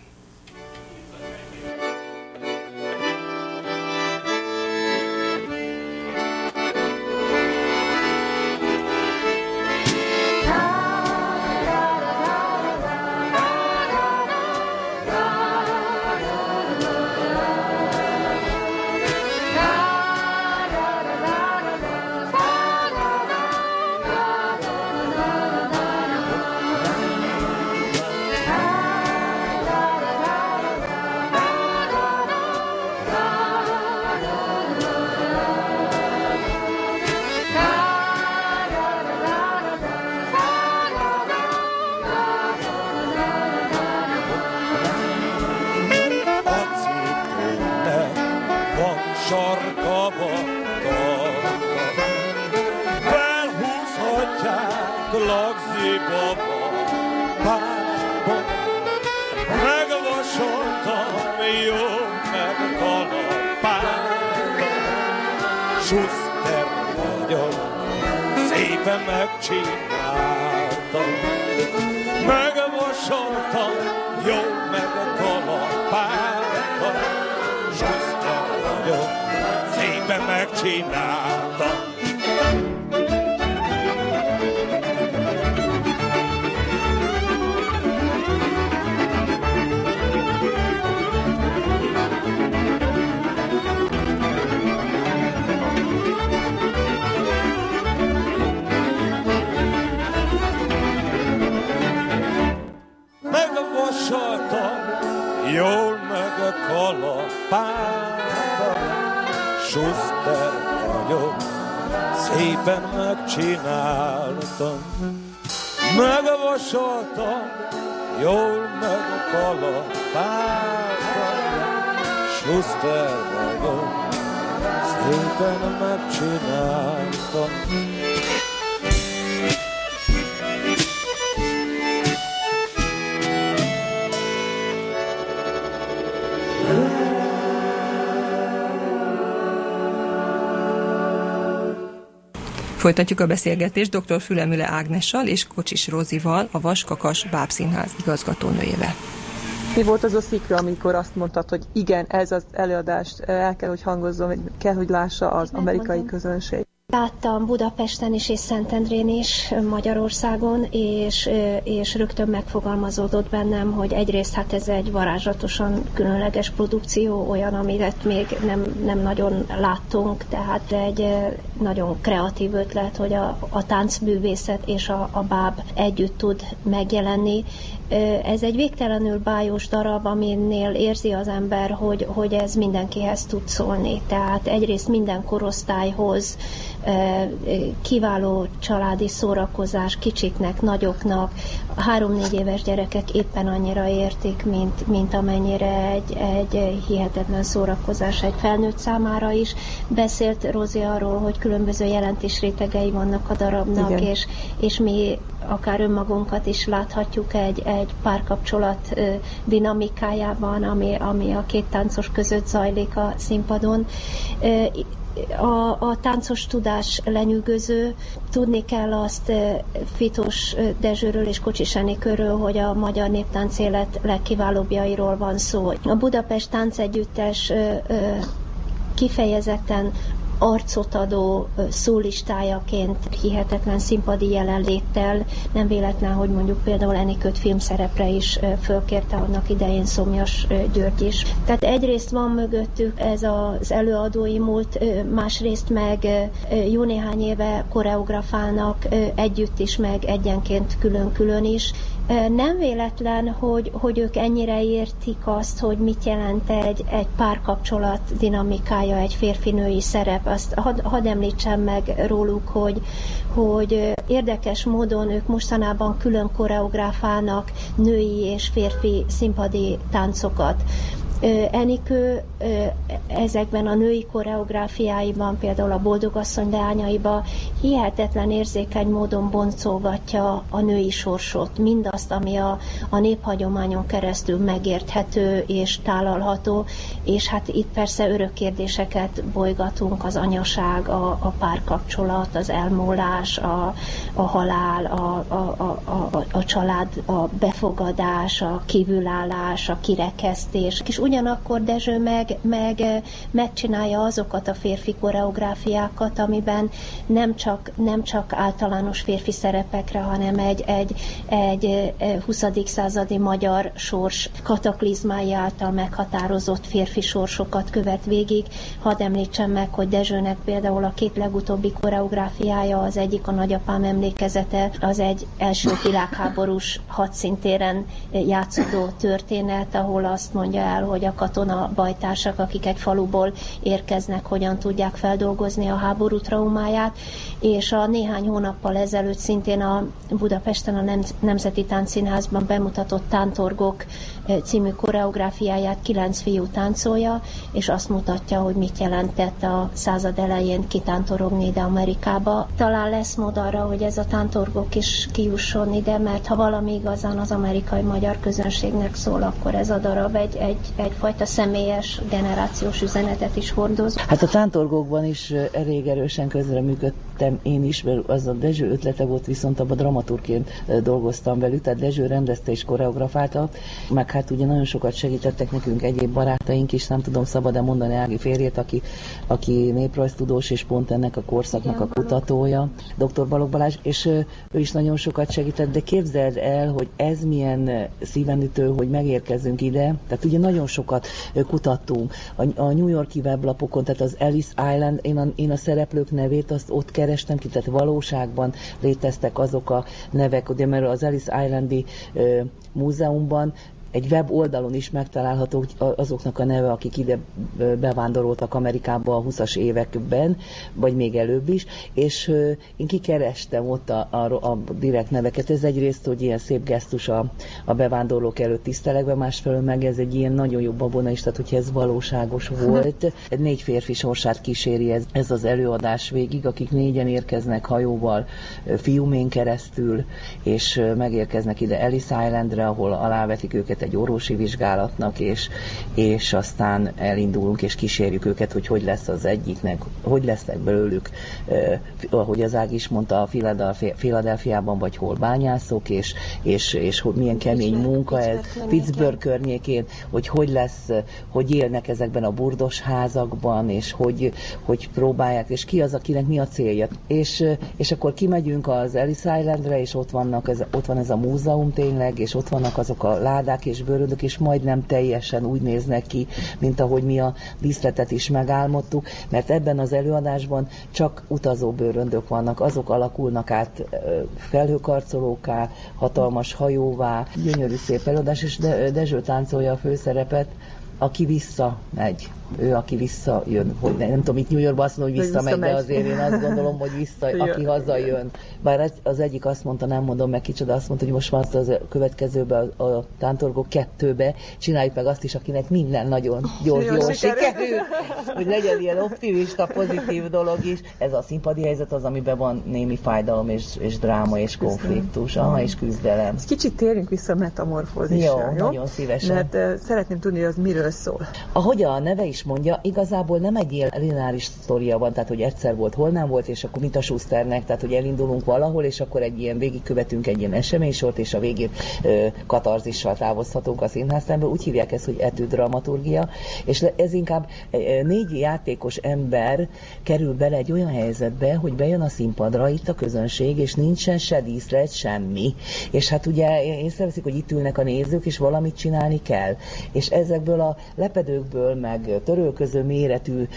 Schuster vagyok, szépen megcsináltam. Folytatjuk a beszélgetést dr. Fülemüle Ágnessal és Kocsis Rózival, a Vaskakas Bábszínház igazgatónőjével. Mi volt az a szikra, amikor azt mondtad, hogy igen, ez az előadást el kell, hogy hangozzon, kell, hogy lássa az amerikai közönség? Láttam Budapesten is és Szentendrén is, Magyarországon, és, és rögtön megfogalmazódott bennem, hogy egyrészt hát ez egy varázslatosan különleges produkció, olyan, amit még nem, nem nagyon láttunk, tehát egy nagyon kreatív ötlet, hogy a, a táncművészet és a, a báb együtt tud megjelenni, ez egy végtelenül bájos darab, aminél érzi az ember, hogy, hogy ez mindenkihez tud szólni. Tehát egyrészt minden korosztályhoz, kiváló családi szórakozás kicsiknek, nagyoknak, három-négy éves gyerekek éppen annyira értik, mint, mint amennyire egy, egy hihetetlen szórakozás egy felnőtt számára is. Beszélt Rozi arról, hogy különböző jelentés rétegei vannak a darabnak, és, és mi akár önmagunkat is láthatjuk egy, egy párkapcsolat dinamikájában, ami, ami a két táncos között zajlik a színpadon a, a táncos tudás lenyűgöző. Tudni kell azt Fitos Dezsőről és Kocsis Enikőről, hogy a magyar néptánc élet legkiválóbbjairól van szó. A Budapest táncegyüttes kifejezetten arcot adó szólistájaként hihetetlen színpadi jelenléttel, nem véletlen, hogy mondjuk például Enikőt filmszerepre is fölkérte annak idején Szomjas György is. Tehát egyrészt van mögöttük ez az előadói múlt, másrészt meg jó néhány éve koreografálnak együtt is, meg egyenként külön-külön is, nem véletlen, hogy, hogy ők ennyire értik azt, hogy mit jelent egy, egy párkapcsolat dinamikája, egy férfinői szerep. Azt hadd had említsem meg róluk, hogy, hogy érdekes módon ők mostanában külön koreográfálnak női és férfi színpadi táncokat. Enikő ezekben a női koreográfiáiban, például a Boldogasszony leányaiba hihetetlen érzékeny módon boncolgatja a női sorsot, mindazt, ami a, a néphagyományon keresztül megérthető és tálalható, és hát itt persze örök kérdéseket bolygatunk, az anyaság, a, a párkapcsolat, az elmúlás, a, a halál, a, a, a, a, a család, a befogadás, a kívülállás, a kirekesztés, és úgy ugyanakkor Dezső meg, meg megcsinálja azokat a férfi koreográfiákat, amiben nem csak, nem csak általános férfi szerepekre, hanem egy, egy, egy 20. századi magyar sors kataklizmái által meghatározott férfi sorsokat követ végig. Hadd említsem meg, hogy Dezsőnek például a két legutóbbi koreográfiája, az egyik a nagyapám emlékezete, az egy első világháborús hadszintéren játszódó történet, ahol azt mondja el, hogy hogy a katona bajtársak, akik egy faluból érkeznek, hogyan tudják feldolgozni a háború traumáját, és a néhány hónappal ezelőtt szintén a Budapesten a Nemzeti Táncszínházban bemutatott Tántorgok eh, című koreográfiáját kilenc fiú táncolja, és azt mutatja, hogy mit jelentett a század elején kitántorogni ide Amerikába. Talán lesz mód arra, hogy ez a tántorgok is kijusson ide, mert ha valami igazán az amerikai magyar közönségnek szól, akkor ez a darab egy, egy, egy egyfajta személyes generációs üzenetet is hordoz. Hát a tántorgókban is elég erősen közreműködtem én is, mert az a Dezső ötlete volt, viszont abban dramaturként dolgoztam velük, tehát Dezső rendezte és koreografálta, meg hát ugye nagyon sokat segítettek nekünk egyéb barátaink is, nem tudom szabad-e mondani Ági férjét, aki, aki néprajztudós és pont ennek a korszaknak a kutatója, dr. Balog Balázs, és ő is nagyon sokat segített, de képzeld el, hogy ez milyen szívenütő, hogy megérkezünk ide, tehát ugye nagyon sokat kutattunk a, a New Yorki weblapokon, tehát az Ellis Island, én a, én a szereplők nevét azt ott kerestem ki, tehát valóságban léteztek azok a nevek, ugye, mert az Ellis Islandi ö, múzeumban egy web oldalon is megtalálható azoknak a neve, akik ide bevándoroltak Amerikába a 20-as években, vagy még előbb is, és én kikerestem ott a, a, a direkt neveket. Ez egyrészt, hogy ilyen szép gesztus a, a bevándorlók előtt tisztelekben, másfelől meg ez egy ilyen nagyon jó babona is, tehát hogyha ez valóságos volt. Négy férfi sorsát kíséri ez, ez az előadás végig, akik négyen érkeznek hajóval fiumén keresztül, és megérkeznek ide Ellis Islandre, ahol alávetik őket egy orvosi vizsgálatnak, és, és aztán elindulunk, és kísérjük őket, hogy hogy lesz az egyiknek, hogy lesznek belőlük, eh, ahogy az Ág is mondta, a Filadelfiában vagy hol bányászok, és, és, és hogy milyen kemény munka ez, Pittsburgh környékén, hogy hogy lesz, hogy élnek ezekben a burdos házakban, és hogy, hogy próbálják, és ki az, akinek mi a célja. És, és akkor kimegyünk az Ellis Islandre, és ott, vannak ez, ott van ez a múzeum tényleg, és ott vannak azok a ládák, és bőröndök, és majdnem teljesen úgy néznek ki, mint ahogy mi a díszletet is megálmodtuk, mert ebben az előadásban csak utazó bőröndök vannak, azok alakulnak át felhőkarcolóká, hatalmas hajóvá, gyönyörű szép előadás, és Dezső táncolja a főszerepet, aki visszamegy ő, aki visszajön, hogy nem, nem tudom, itt New Yorkban azt mondom, hogy visszamegy, de azért én azt gondolom, hogy vissza, aki hazajön. Bár az egyik azt mondta, nem mondom meg kicsoda, azt mondta, hogy most van az a következőben a, a tántorgó kettőbe, csináljuk meg azt is, akinek minden nagyon gyors, jó, jó sikerül, hogy legyen ilyen optimista, pozitív dolog is. Ez a színpadi helyzet az, amiben van némi fájdalom és, és dráma és konfliktus, aha, és küzdelem. Kicsit térjünk vissza a metamorfózisra, jó? Nagyon szívesen. Mert uh, szeretném tudni, hogy az miről szól. Ahogy a neve is mondja, igazából nem egy ilyen lineáris sztoria van, tehát hogy egyszer volt, hol nem volt, és akkor mint a Schusternek, tehát hogy elindulunk valahol, és akkor egy ilyen végigkövetünk egy ilyen eseménysort, és a végén ö, katarzissal távozhatunk a színháztermből. Úgy hívják ezt, hogy etűdramaturgia, és ez inkább négy játékos ember kerül bele egy olyan helyzetbe, hogy bejön a színpadra itt a közönség, és nincsen se díszlet, semmi. És hát ugye észreveszik, hogy itt ülnek a nézők, és valamit csinálni kell. És ezekből a lepedőkből, meg törölköző méretű,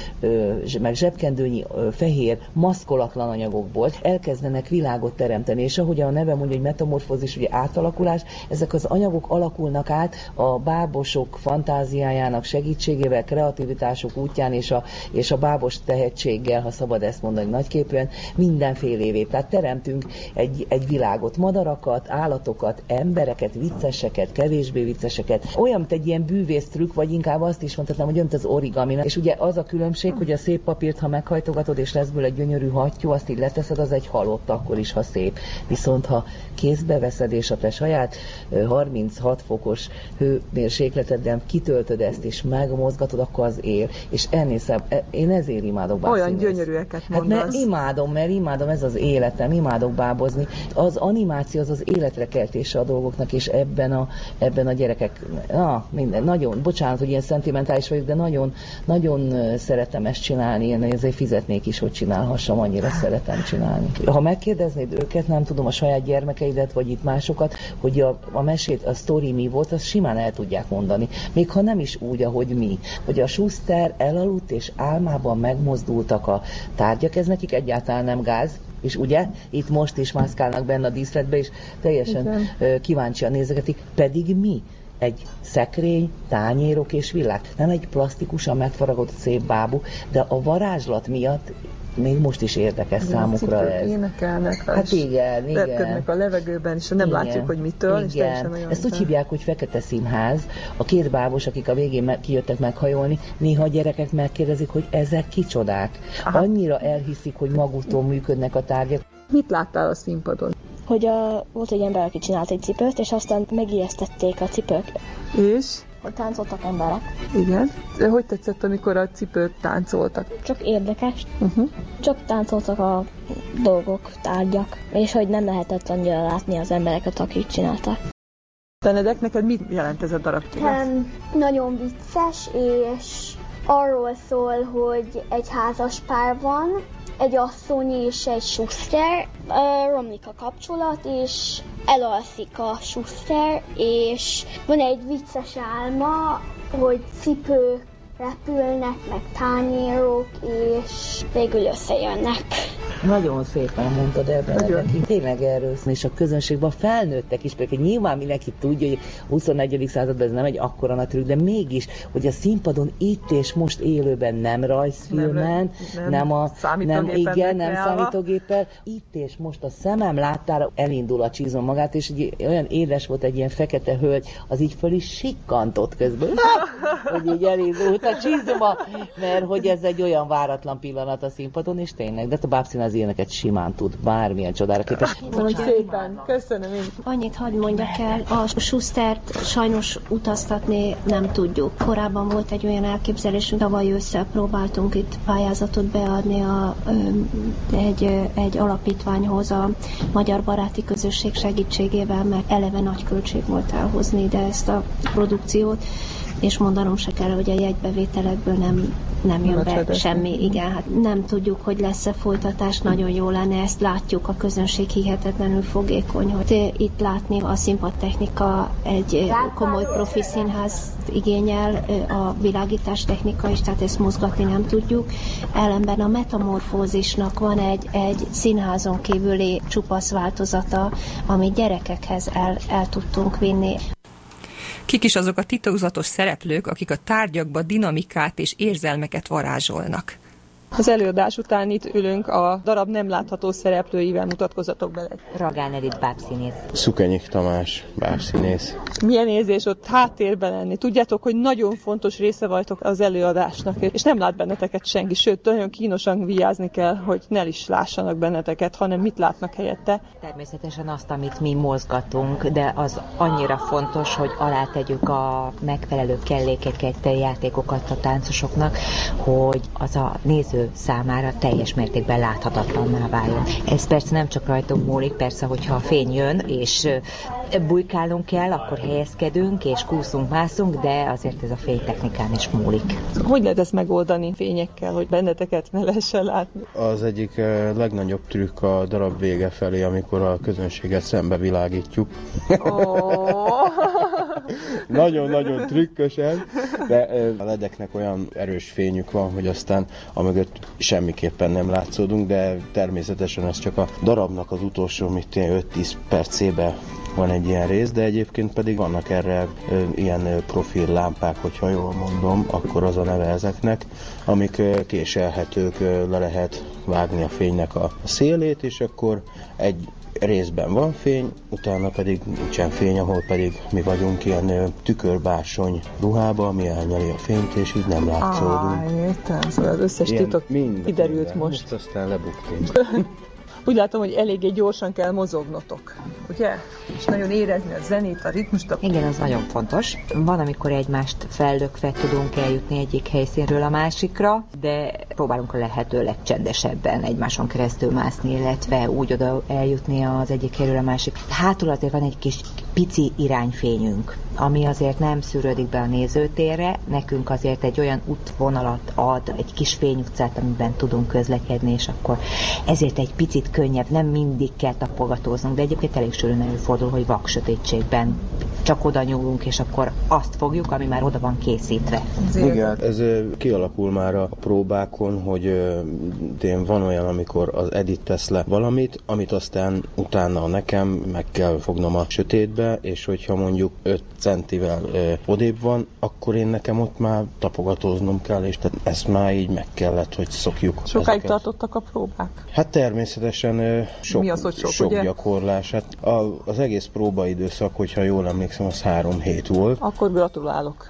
meg zsebkendőnyi fehér, maszkolatlan anyagokból elkezdenek világot teremteni, és ahogy a neve mondja, hogy metamorfózis, ugye átalakulás, ezek az anyagok alakulnak át a bábosok fantáziájának segítségével, kreativitások útján és a, és a bábos tehetséggel, ha szabad ezt mondani nagyképűen, mindenfélévé. Tehát teremtünk egy, egy világot, madarakat, állatokat, embereket, vicceseket, kevésbé vicceseket. Olyan, mint egy ilyen bűvész trükk, vagy inkább azt is mondhatnám, hogy olyan, az origami. És ugye az a különbség, hogy a szép papírt, ha meghajtogatod, és lesz belőle egy gyönyörű hattyú, azt így leteszed, az egy halott, akkor is, ha szép. Viszont ha kézbe veszed, és a te saját 36 fokos hőmérsékletedben kitöltöd ezt, és megmozgatod, akkor az él. És ennél szebb, e, én ezért imádok bábozni. Olyan gyönyörűeket mondasz. Hát mert imádom, mert imádom, ez az életem, imádok bábozni. Az animáció az az életre keltése a dolgoknak, és ebben a, ebben a gyerekek, na, minden, nagyon, bocsánat, hogy ilyen szentimentális vagyok, de nagyon, nagyon szeretem ezt csinálni, én ezért fizetnék is, hogy csinálhassam, annyira szeretem csinálni. Ha megkérdeznéd őket, nem tudom, a saját gyermekeidet, vagy itt másokat, hogy a, a mesét, a sztori mi volt, azt simán el tudják mondani. Még ha nem is úgy, ahogy mi. Hogy a Schuster elaludt, és álmában megmozdultak a tárgyak, ez nekik egyáltalán nem gáz, és ugye itt most is mászkálnak benne a díszletbe, és teljesen Igen. kíváncsian nézegetik, pedig mi? Egy szekrény, tányérok és világ. Nem egy plastikusan megfaragott szép bábú, de a varázslat miatt még most is érdekes igen, számukra ez. énekelnek, hát igen, igen. a levegőben, és nem igen, látjuk, hogy mitől, igen. és Ezt úgy hívják, hogy fekete színház. A két bábos, akik a végén me- kijöttek meghajolni, néha a gyerekek megkérdezik, hogy ezek kicsodák. Aha. Annyira elhiszik, hogy maguktól működnek a tárgyak. Mit láttál a színpadon? Hogy a, volt egy ember, aki csinált egy cipőt, és aztán megijesztették a cipők. És? hogy táncoltak emberek. Igen. De hogy tetszett, amikor a cipők táncoltak? Csak érdekes. Uh-huh. Csak táncoltak a dolgok, tárgyak, és hogy nem lehetett annyira látni az embereket, akik csinálták. Benedek, neked mit jelent ez a darab? Um, nagyon vicces, és arról szól, hogy egy házas pár van, egy asszony és egy suszter, romlik a kapcsolat, és elalszik a suszter, és van egy vicces álma, hogy cipő repülnek, meg tányérok, és végül összejönnek. Nagyon szépen mondtad ebben. Tényleg erről és a közönségben felnőttek is, pedig nyilván mindenki tudja, hogy a 24. században ez nem egy akkora nagy de mégis, hogy a színpadon itt és most élőben nem rajzfilmen, nem, nem, nem a nem, igen, nem számítógéppel, itt és most a szemem láttára elindul a csízom magát, és egy, olyan édes volt egy ilyen fekete hölgy, az így föl is sikkantott közben, hogy így elindult a csizma, mert hogy ez egy olyan váratlan pillanat a színpadon, és tényleg, de a bábszín az ilyeneket simán tud, bármilyen csodára képes. Hogy szépen, köszönöm én. Annyit hadd mondjak el, a Schustert sajnos utaztatni nem tudjuk. Korábban volt egy olyan elképzelésünk, tavaly ősszel próbáltunk itt pályázatot beadni a, egy, egy alapítványhoz a Magyar Baráti Közösség segítségével, mert eleve nagy költség volt elhozni ide ezt a produkciót és mondanom se kell, hogy a jegybevételekből nem, nem jön be semmi. Igen, hát nem tudjuk, hogy lesz-e folytatás, nagyon jó lenne, ezt látjuk, a közönség hihetetlenül fogékony, hogy itt látni a színpadtechnika egy komoly profi színház igényel, a világítás technika is, tehát ezt mozgatni nem tudjuk. Ellenben a metamorfózisnak van egy, egy színházon kívüli csupasz változata, amit gyerekekhez el, el tudtunk vinni. Kik is azok a titokzatos szereplők, akik a tárgyakba dinamikát és érzelmeket varázsolnak? Az előadás után itt ülünk a darab nem látható szereplőivel, mutatkozatok bele. Ragán Edith bábszínész. Szukenyik Tamás bábszínész. Milyen érzés ott háttérben lenni? Tudjátok, hogy nagyon fontos része vagytok az előadásnak, és nem lát benneteket senki, sőt, nagyon kínosan vigyázni kell, hogy ne is lássanak benneteket, hanem mit látnak helyette. Természetesen azt, amit mi mozgatunk, de az annyira fontos, hogy alátegyük a megfelelő kellékeket, játékokat a táncosoknak, hogy az a néző számára teljes mértékben láthatatlanná váljon. Ez persze nem csak rajtunk múlik, persze, hogyha a fény jön, és bujkálunk kell, akkor helyezkedünk, és kúszunk, mászunk, de azért ez a fénytechnikán is múlik. Hogy lehet ezt megoldani fényekkel, hogy benneteket ne lehessen látni? Az egyik legnagyobb trükk a darab vége felé, amikor a közönséget szembe világítjuk. Oh. Nagyon-nagyon trükkösen, de a ledeknek olyan erős fényük van, hogy aztán amögött semmiképpen nem látszódunk, de természetesen ez csak a darabnak az utolsó, mit 5-10 percébe van egy ilyen rész, de egyébként pedig vannak erre ö, ilyen profil lámpák, hogyha jól mondom, akkor az a neve ezeknek, amik ö, késelhetők, ö, le lehet vágni a fénynek a szélét, és akkor egy részben van fény, utána pedig nincsen fény, ahol pedig mi vagyunk ilyen tükörbásony ruhába, ami elnyeli a fényt, és így nem látszódunk. Ah, értem, szóval az összes ilyen titok kiderült most. Most aztán lebuktunk. Úgy látom, hogy eléggé gyorsan kell mozognotok, ugye? És nagyon érezni a zenét, a ritmust. A... Igen, az nagyon fontos. Van, amikor egymást fellökve tudunk eljutni egyik helyszínről a másikra, de próbálunk a lehető legcsendesebben egymáson keresztül mászni, illetve úgy oda eljutni az egyik helyről a másik. Hátul azért van egy kis pici irányfényünk, ami azért nem szűrődik be a nézőtérre, nekünk azért egy olyan útvonalat ad, egy kis fényutcát, amiben tudunk közlekedni, és akkor ezért egy picit könnyebb, nem mindig kell tapogatóznunk, de egyébként elég sűrűn előfordul, hogy vak sötétségben csak oda nyúlunk, és akkor azt fogjuk, ami már oda van készítve. Igen, ez kialakul már a próbákon, hogy én van olyan, amikor az Edith tesz le valamit, amit aztán utána nekem meg kell fognom a sötétbe, és hogyha mondjuk 5 centivel odébb van, akkor én nekem ott már tapogatóznom kell, és tehát ezt már így meg kellett, hogy szokjuk. Sokáig ezeket. tartottak a próbák? Hát természetesen sok, Mi az, hogy sok, sok gyakorlás. Hát a, az egész próbaidőszak, hogyha jól emlékszem, az három hét volt. Akkor gratulálok.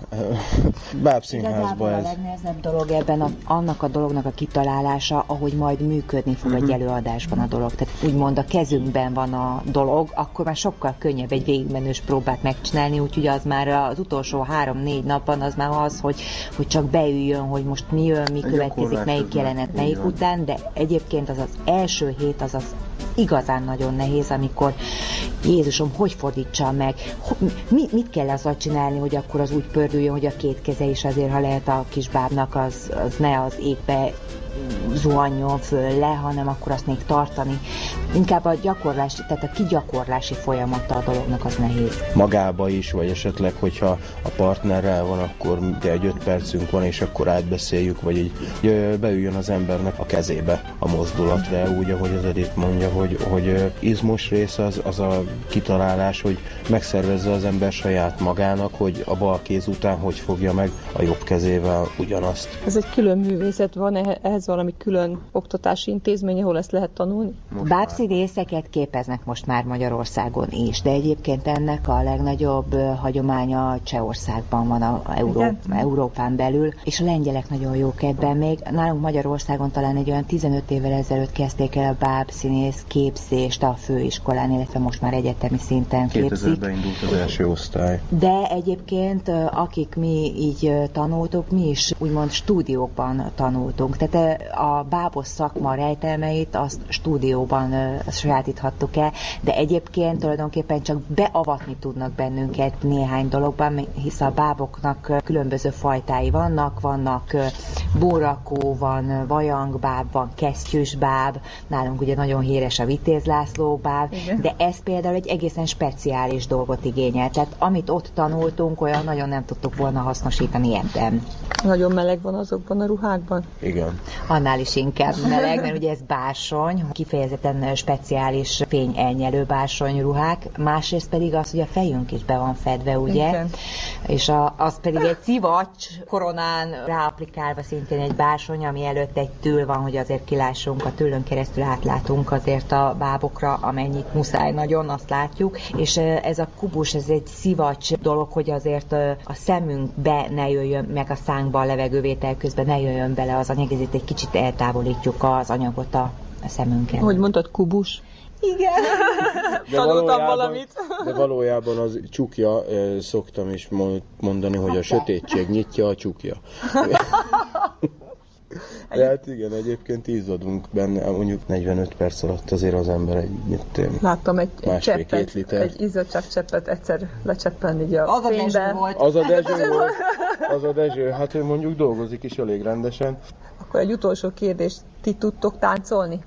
Bábszínházban ez. a legnehezebb dolog ebben a, annak a dolognak a kitalálása, ahogy majd működni fog uh-huh. egy mhm. előadásban a dolog. Tehát úgymond a kezünkben van a dolog, akkor már sokkal könnyebb egy végigmenős próbát megcsinálni, úgyhogy az már az utolsó három-négy napban az már az, hogy, hogy csak beüljön, hogy most mi jön, mi következik, melyik jelenet, melyik után, de egyébként az az első hét az az igazán nagyon nehéz, amikor Jézusom, hogy fordítsa meg, mi, mit kell azzal csinálni, hogy akkor az úgy pördüljön, hogy a két keze is azért, ha lehet a kisbábnak, az, az ne az égbe zuhanjon föl le, hanem akkor azt még tartani. Inkább a gyakorlás, tehát a kigyakorlási folyamata a dolognak az nehéz. Magába is, vagy esetleg, hogyha a partnerrel van, akkor de egy öt percünk van, és akkor átbeszéljük, vagy így beüljön az embernek a kezébe a mozdulat, de úgy, ahogy az Edith mondja, hogy, hogy izmos rész az, az a kitalálás, hogy megszervezze az ember saját magának, hogy a bal kéz után hogy fogja meg a jobb kezével ugyanazt. Ez egy külön művészet van, ehhez ez valami külön oktatási intézmény, ahol ezt lehet tanulni? Bábszínészeket képeznek most már Magyarországon is, de egyébként ennek a legnagyobb hagyománya Csehországban van a Euró- Európán belül, és a lengyelek nagyon jók ebben. Még nálunk Magyarországon talán egy olyan 15 évvel ezelőtt kezdték el a bábszínész képzést a főiskolán, illetve most már egyetemi szinten képzik. 2000-ben indult az első osztály. De egyébként, akik mi így tanultuk, mi is úgymond stúdiókban tanultunk. Tehát a bábos szakma rejtelmeit azt stúdióban sajátíthattuk el, de egyébként tulajdonképpen csak beavatni tudnak bennünket néhány dologban, hisz a báboknak különböző fajtái vannak, vannak bórakó, van vajangbáb, van kesztyűsbáb, nálunk ugye nagyon híres a Vitéz László Igen. de ez például egy egészen speciális dolgot igényel. Tehát amit ott tanultunk, olyan nagyon nem tudtuk volna hasznosítani ebben. Nagyon meleg van azokban a ruhákban? Igen annál is inkább meleg, mert ugye ez bársony, kifejezetten speciális fényelnyelő bársony ruhák, másrészt pedig az, hogy a fejünk is be van fedve, ugye? Igen. És a, az pedig egy szivacs koronán ráaplikálva szintén egy bársony, ami előtt egy tül van, hogy azért kilássunk, a tőlön keresztül átlátunk azért a bábokra, amennyit muszáj nagyon, azt látjuk, és ez a kubus, ez egy szivacs dolog, hogy azért a szemünkbe ne jöjjön, meg a szánkba a levegővétel közben ne jöjjön bele az anyag, ezért egy kicsit eltávolítjuk az anyagot a, a szemünkkel. Hogy mondtad, kubus? Igen. De Tanultam valamit. De valójában az csukja, szoktam is mondani, hogy a sötétség nyitja a csukja. De hát igen, egyébként ízadunk benne, mondjuk 45 perc alatt azért az ember egy nyitén. Láttam egy, egy cseppet, liter. egy izzadság cseppet egyszer lecseppenni így a Az a Dezső volt. Az a Dezső volt. Az a Dezső, hát ő mondjuk dolgozik is elég rendesen. Akkor egy utolsó kérdés, ti tudtok táncolni?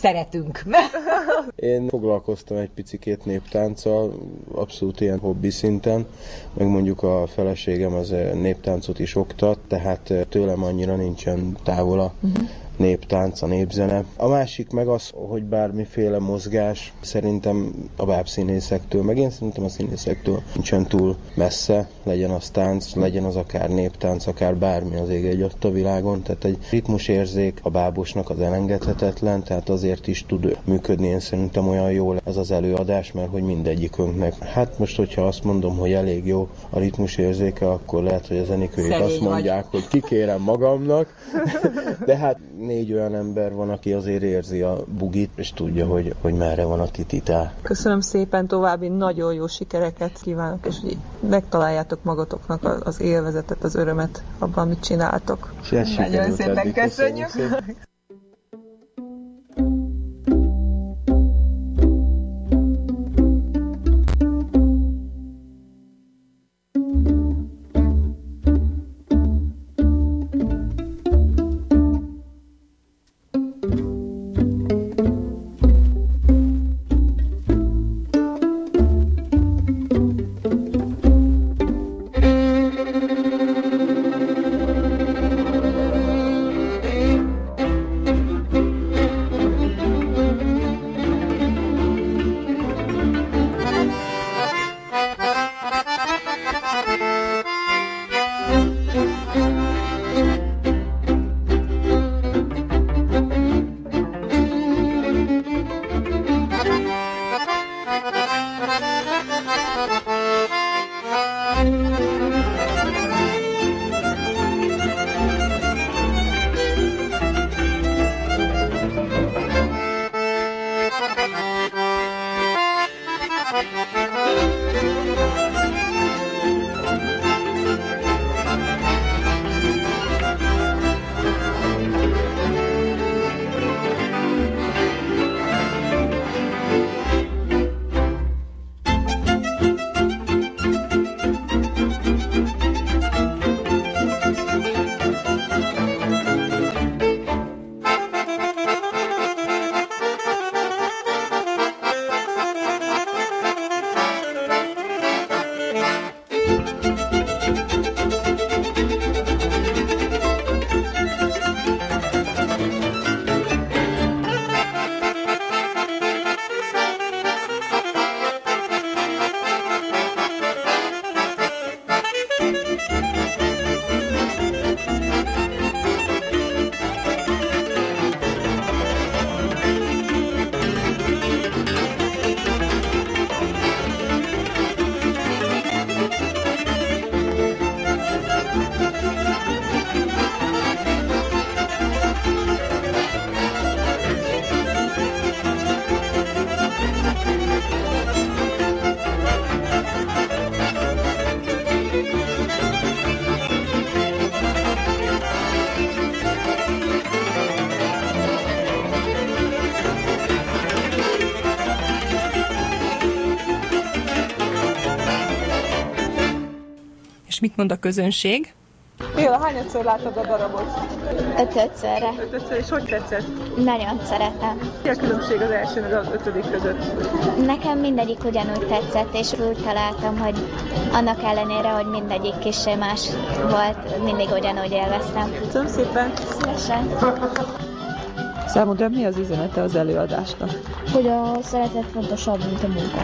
Szeretünk. Én foglalkoztam egy picikét néptánccal, abszolút ilyen hobbi szinten, meg mondjuk a feleségem az néptáncot is oktat, tehát tőlem annyira nincsen távola. Uh-huh néptánc, a népzene. A másik meg az, hogy bármiféle mozgás szerintem a bábszínészektől, meg én szerintem a színészektől nincsen túl messze, legyen az tánc, legyen az akár néptánc, akár bármi az ég egy a világon, tehát egy ritmusérzék a bábosnak az elengedhetetlen, tehát azért is tud működni én szerintem olyan jól ez az előadás, mert hogy mindegyikünknek. Hát most, hogyha azt mondom, hogy elég jó a ritmusérzéke, akkor lehet, hogy a zenikőjük azt mondják, vagy. hogy kikérem magamnak, de hát négy olyan ember van, aki azért érzi a bugit, és tudja, hogy, hogy merre van a tititál. Köszönöm szépen, további nagyon jó sikereket kívánok, és hogy megtaláljátok magatoknak az élvezetet, az örömet abban, amit csináltok. Nagyon szépen köszönjük. köszönjük. És mit mond a közönség? Béla, hányadszor láttad a darabot? Ötödszörre. Ötödször, és hogy tetszett? Nagyon szeretem. Mi a különbség az első meg az ötödik között? Nekem mindegyik ugyanúgy tetszett, és úgy találtam, hogy annak ellenére, hogy mindegyik kis más volt, mindig ugyanúgy élveztem. Köszönöm szépen! Szívesen! Számodra mi az üzenete az előadásnak? Hogy a szeretet fontosabb, mint a munka.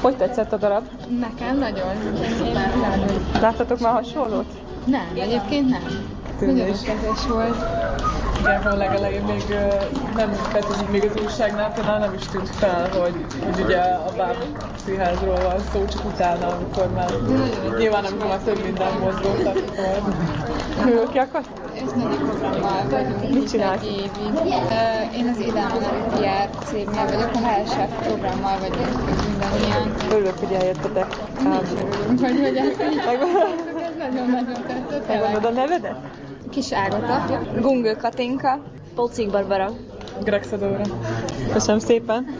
Hogy tetszett a darab? Nekem nagyon. Láttatok már hasonlót? Nem, egyébként nem. Nagyon érdekes volt. Igen, a legelején még nem, tehát még az újságnál például nem is tűnt fel, hogy, hogy ugye a báb színházról van szó, csak utána, amikor már nyilván amikor már több minden mozgott, akkor Hő, ki? Ez nagy programmal vagyunk. Mit csinálsz? Én az Idán PR cégnél vagyok, a HSF programmal vagyunk mindannyian. Örülök, hogy eljöttetek. Örülünk, hogy hogy Ez nagyon-nagyon tetszett. Megmondod a nevedet? Kis Ágota. Gungő Katinka. Polcik Barbara. Greg Szadóra. Köszönöm szépen.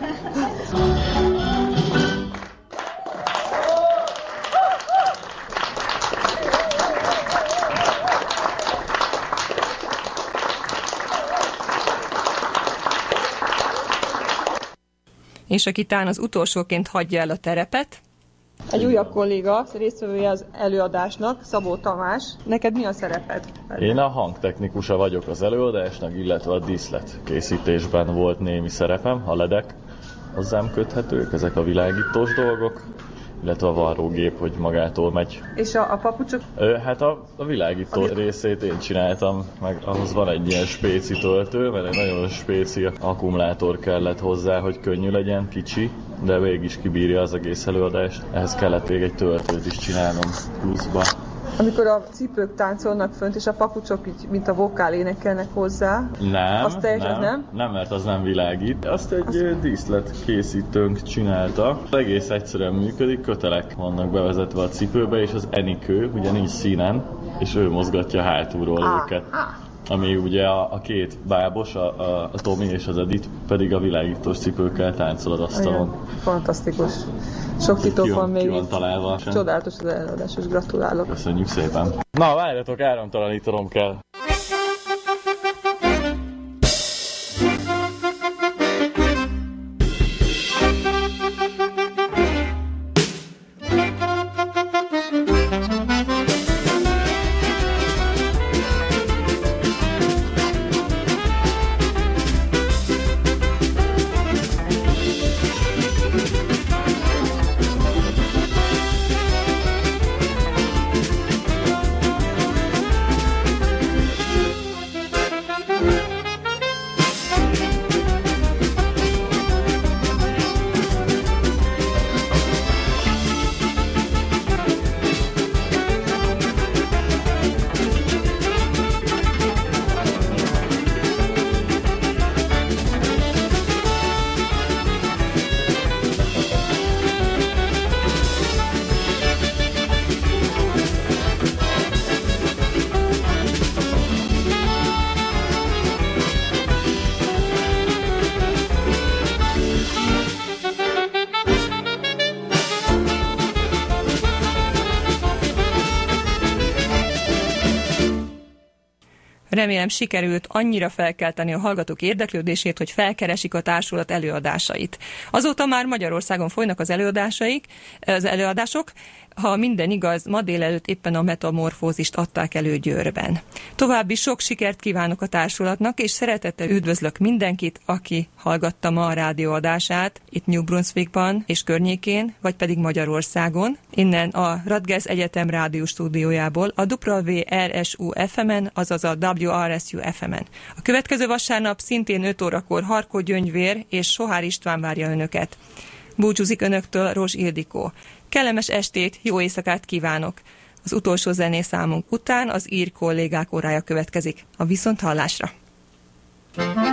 És aki talán az utolsóként hagyja el a terepet, egy újabb kolléga, résztvevője az előadásnak, Szabó Tamás. Neked mi a szereped? Én a hangtechnikusa vagyok az előadásnak, illetve a díszlet készítésben volt némi szerepem, a ledek hozzám köthetők, ezek a világítós dolgok, illetve a varrógép, hogy magától megy. És a, a papucsok? Ö, hát a, a világító Ami... részét én csináltam, meg ahhoz van egy ilyen spéci töltő, mert egy nagyon spéci akkumulátor kellett hozzá, hogy könnyű legyen, kicsi, de végig is kibírja az egész előadást. Ehhez kellett még egy töltőt is csinálnom pluszba. Amikor a cipők táncolnak fönt, és a papucsok így, mint a vokál énekelnek hozzá. Nem, azt teljesen nem, nem? Nem, mert az nem világít. Azt egy azt... díszlet készítőnk csinálta. Egész egyszerűen működik, kötelek vannak bevezetve a cipőbe, és az enikő, ugye nincs színen, és ő mozgatja hátulról ah, őket. Ah ami ugye a, a két bábos, a, a, a Tomi és az Edith pedig a világítós cipőkkel táncol az asztalon. Igen, fantasztikus. Sok titok van, van még. Ki van találva. Csodálatos az előadás, és gratulálok. Köszönjük szépen. Na, várjatok, áramtalanítanom kell. Remélem sikerült annyira felkelteni a hallgatók érdeklődését, hogy felkeresik a társulat előadásait. Azóta már Magyarországon folynak az előadásaik, az előadások, ha minden igaz, ma délelőtt éppen a metamorfózist adták elő Győrben. További sok sikert kívánok a társulatnak, és szeretettel üdvözlök mindenkit, aki hallgatta ma a rádióadását itt New Brunswickban és környékén, vagy pedig Magyarországon. Innen a Radgers Egyetem rádió stúdiójából a WRSU FM-en, azaz a WRSU FM-en. A következő vasárnap szintén 5 órakor Harkó Gyöngyvér és Sohár István várja önöket. Búcsúzik önöktől Rozs Ildikó. Kellemes estét, jó éjszakát kívánok! Az utolsó zenészámunk után az ír kollégák órája következik. A viszont hallásra! thank you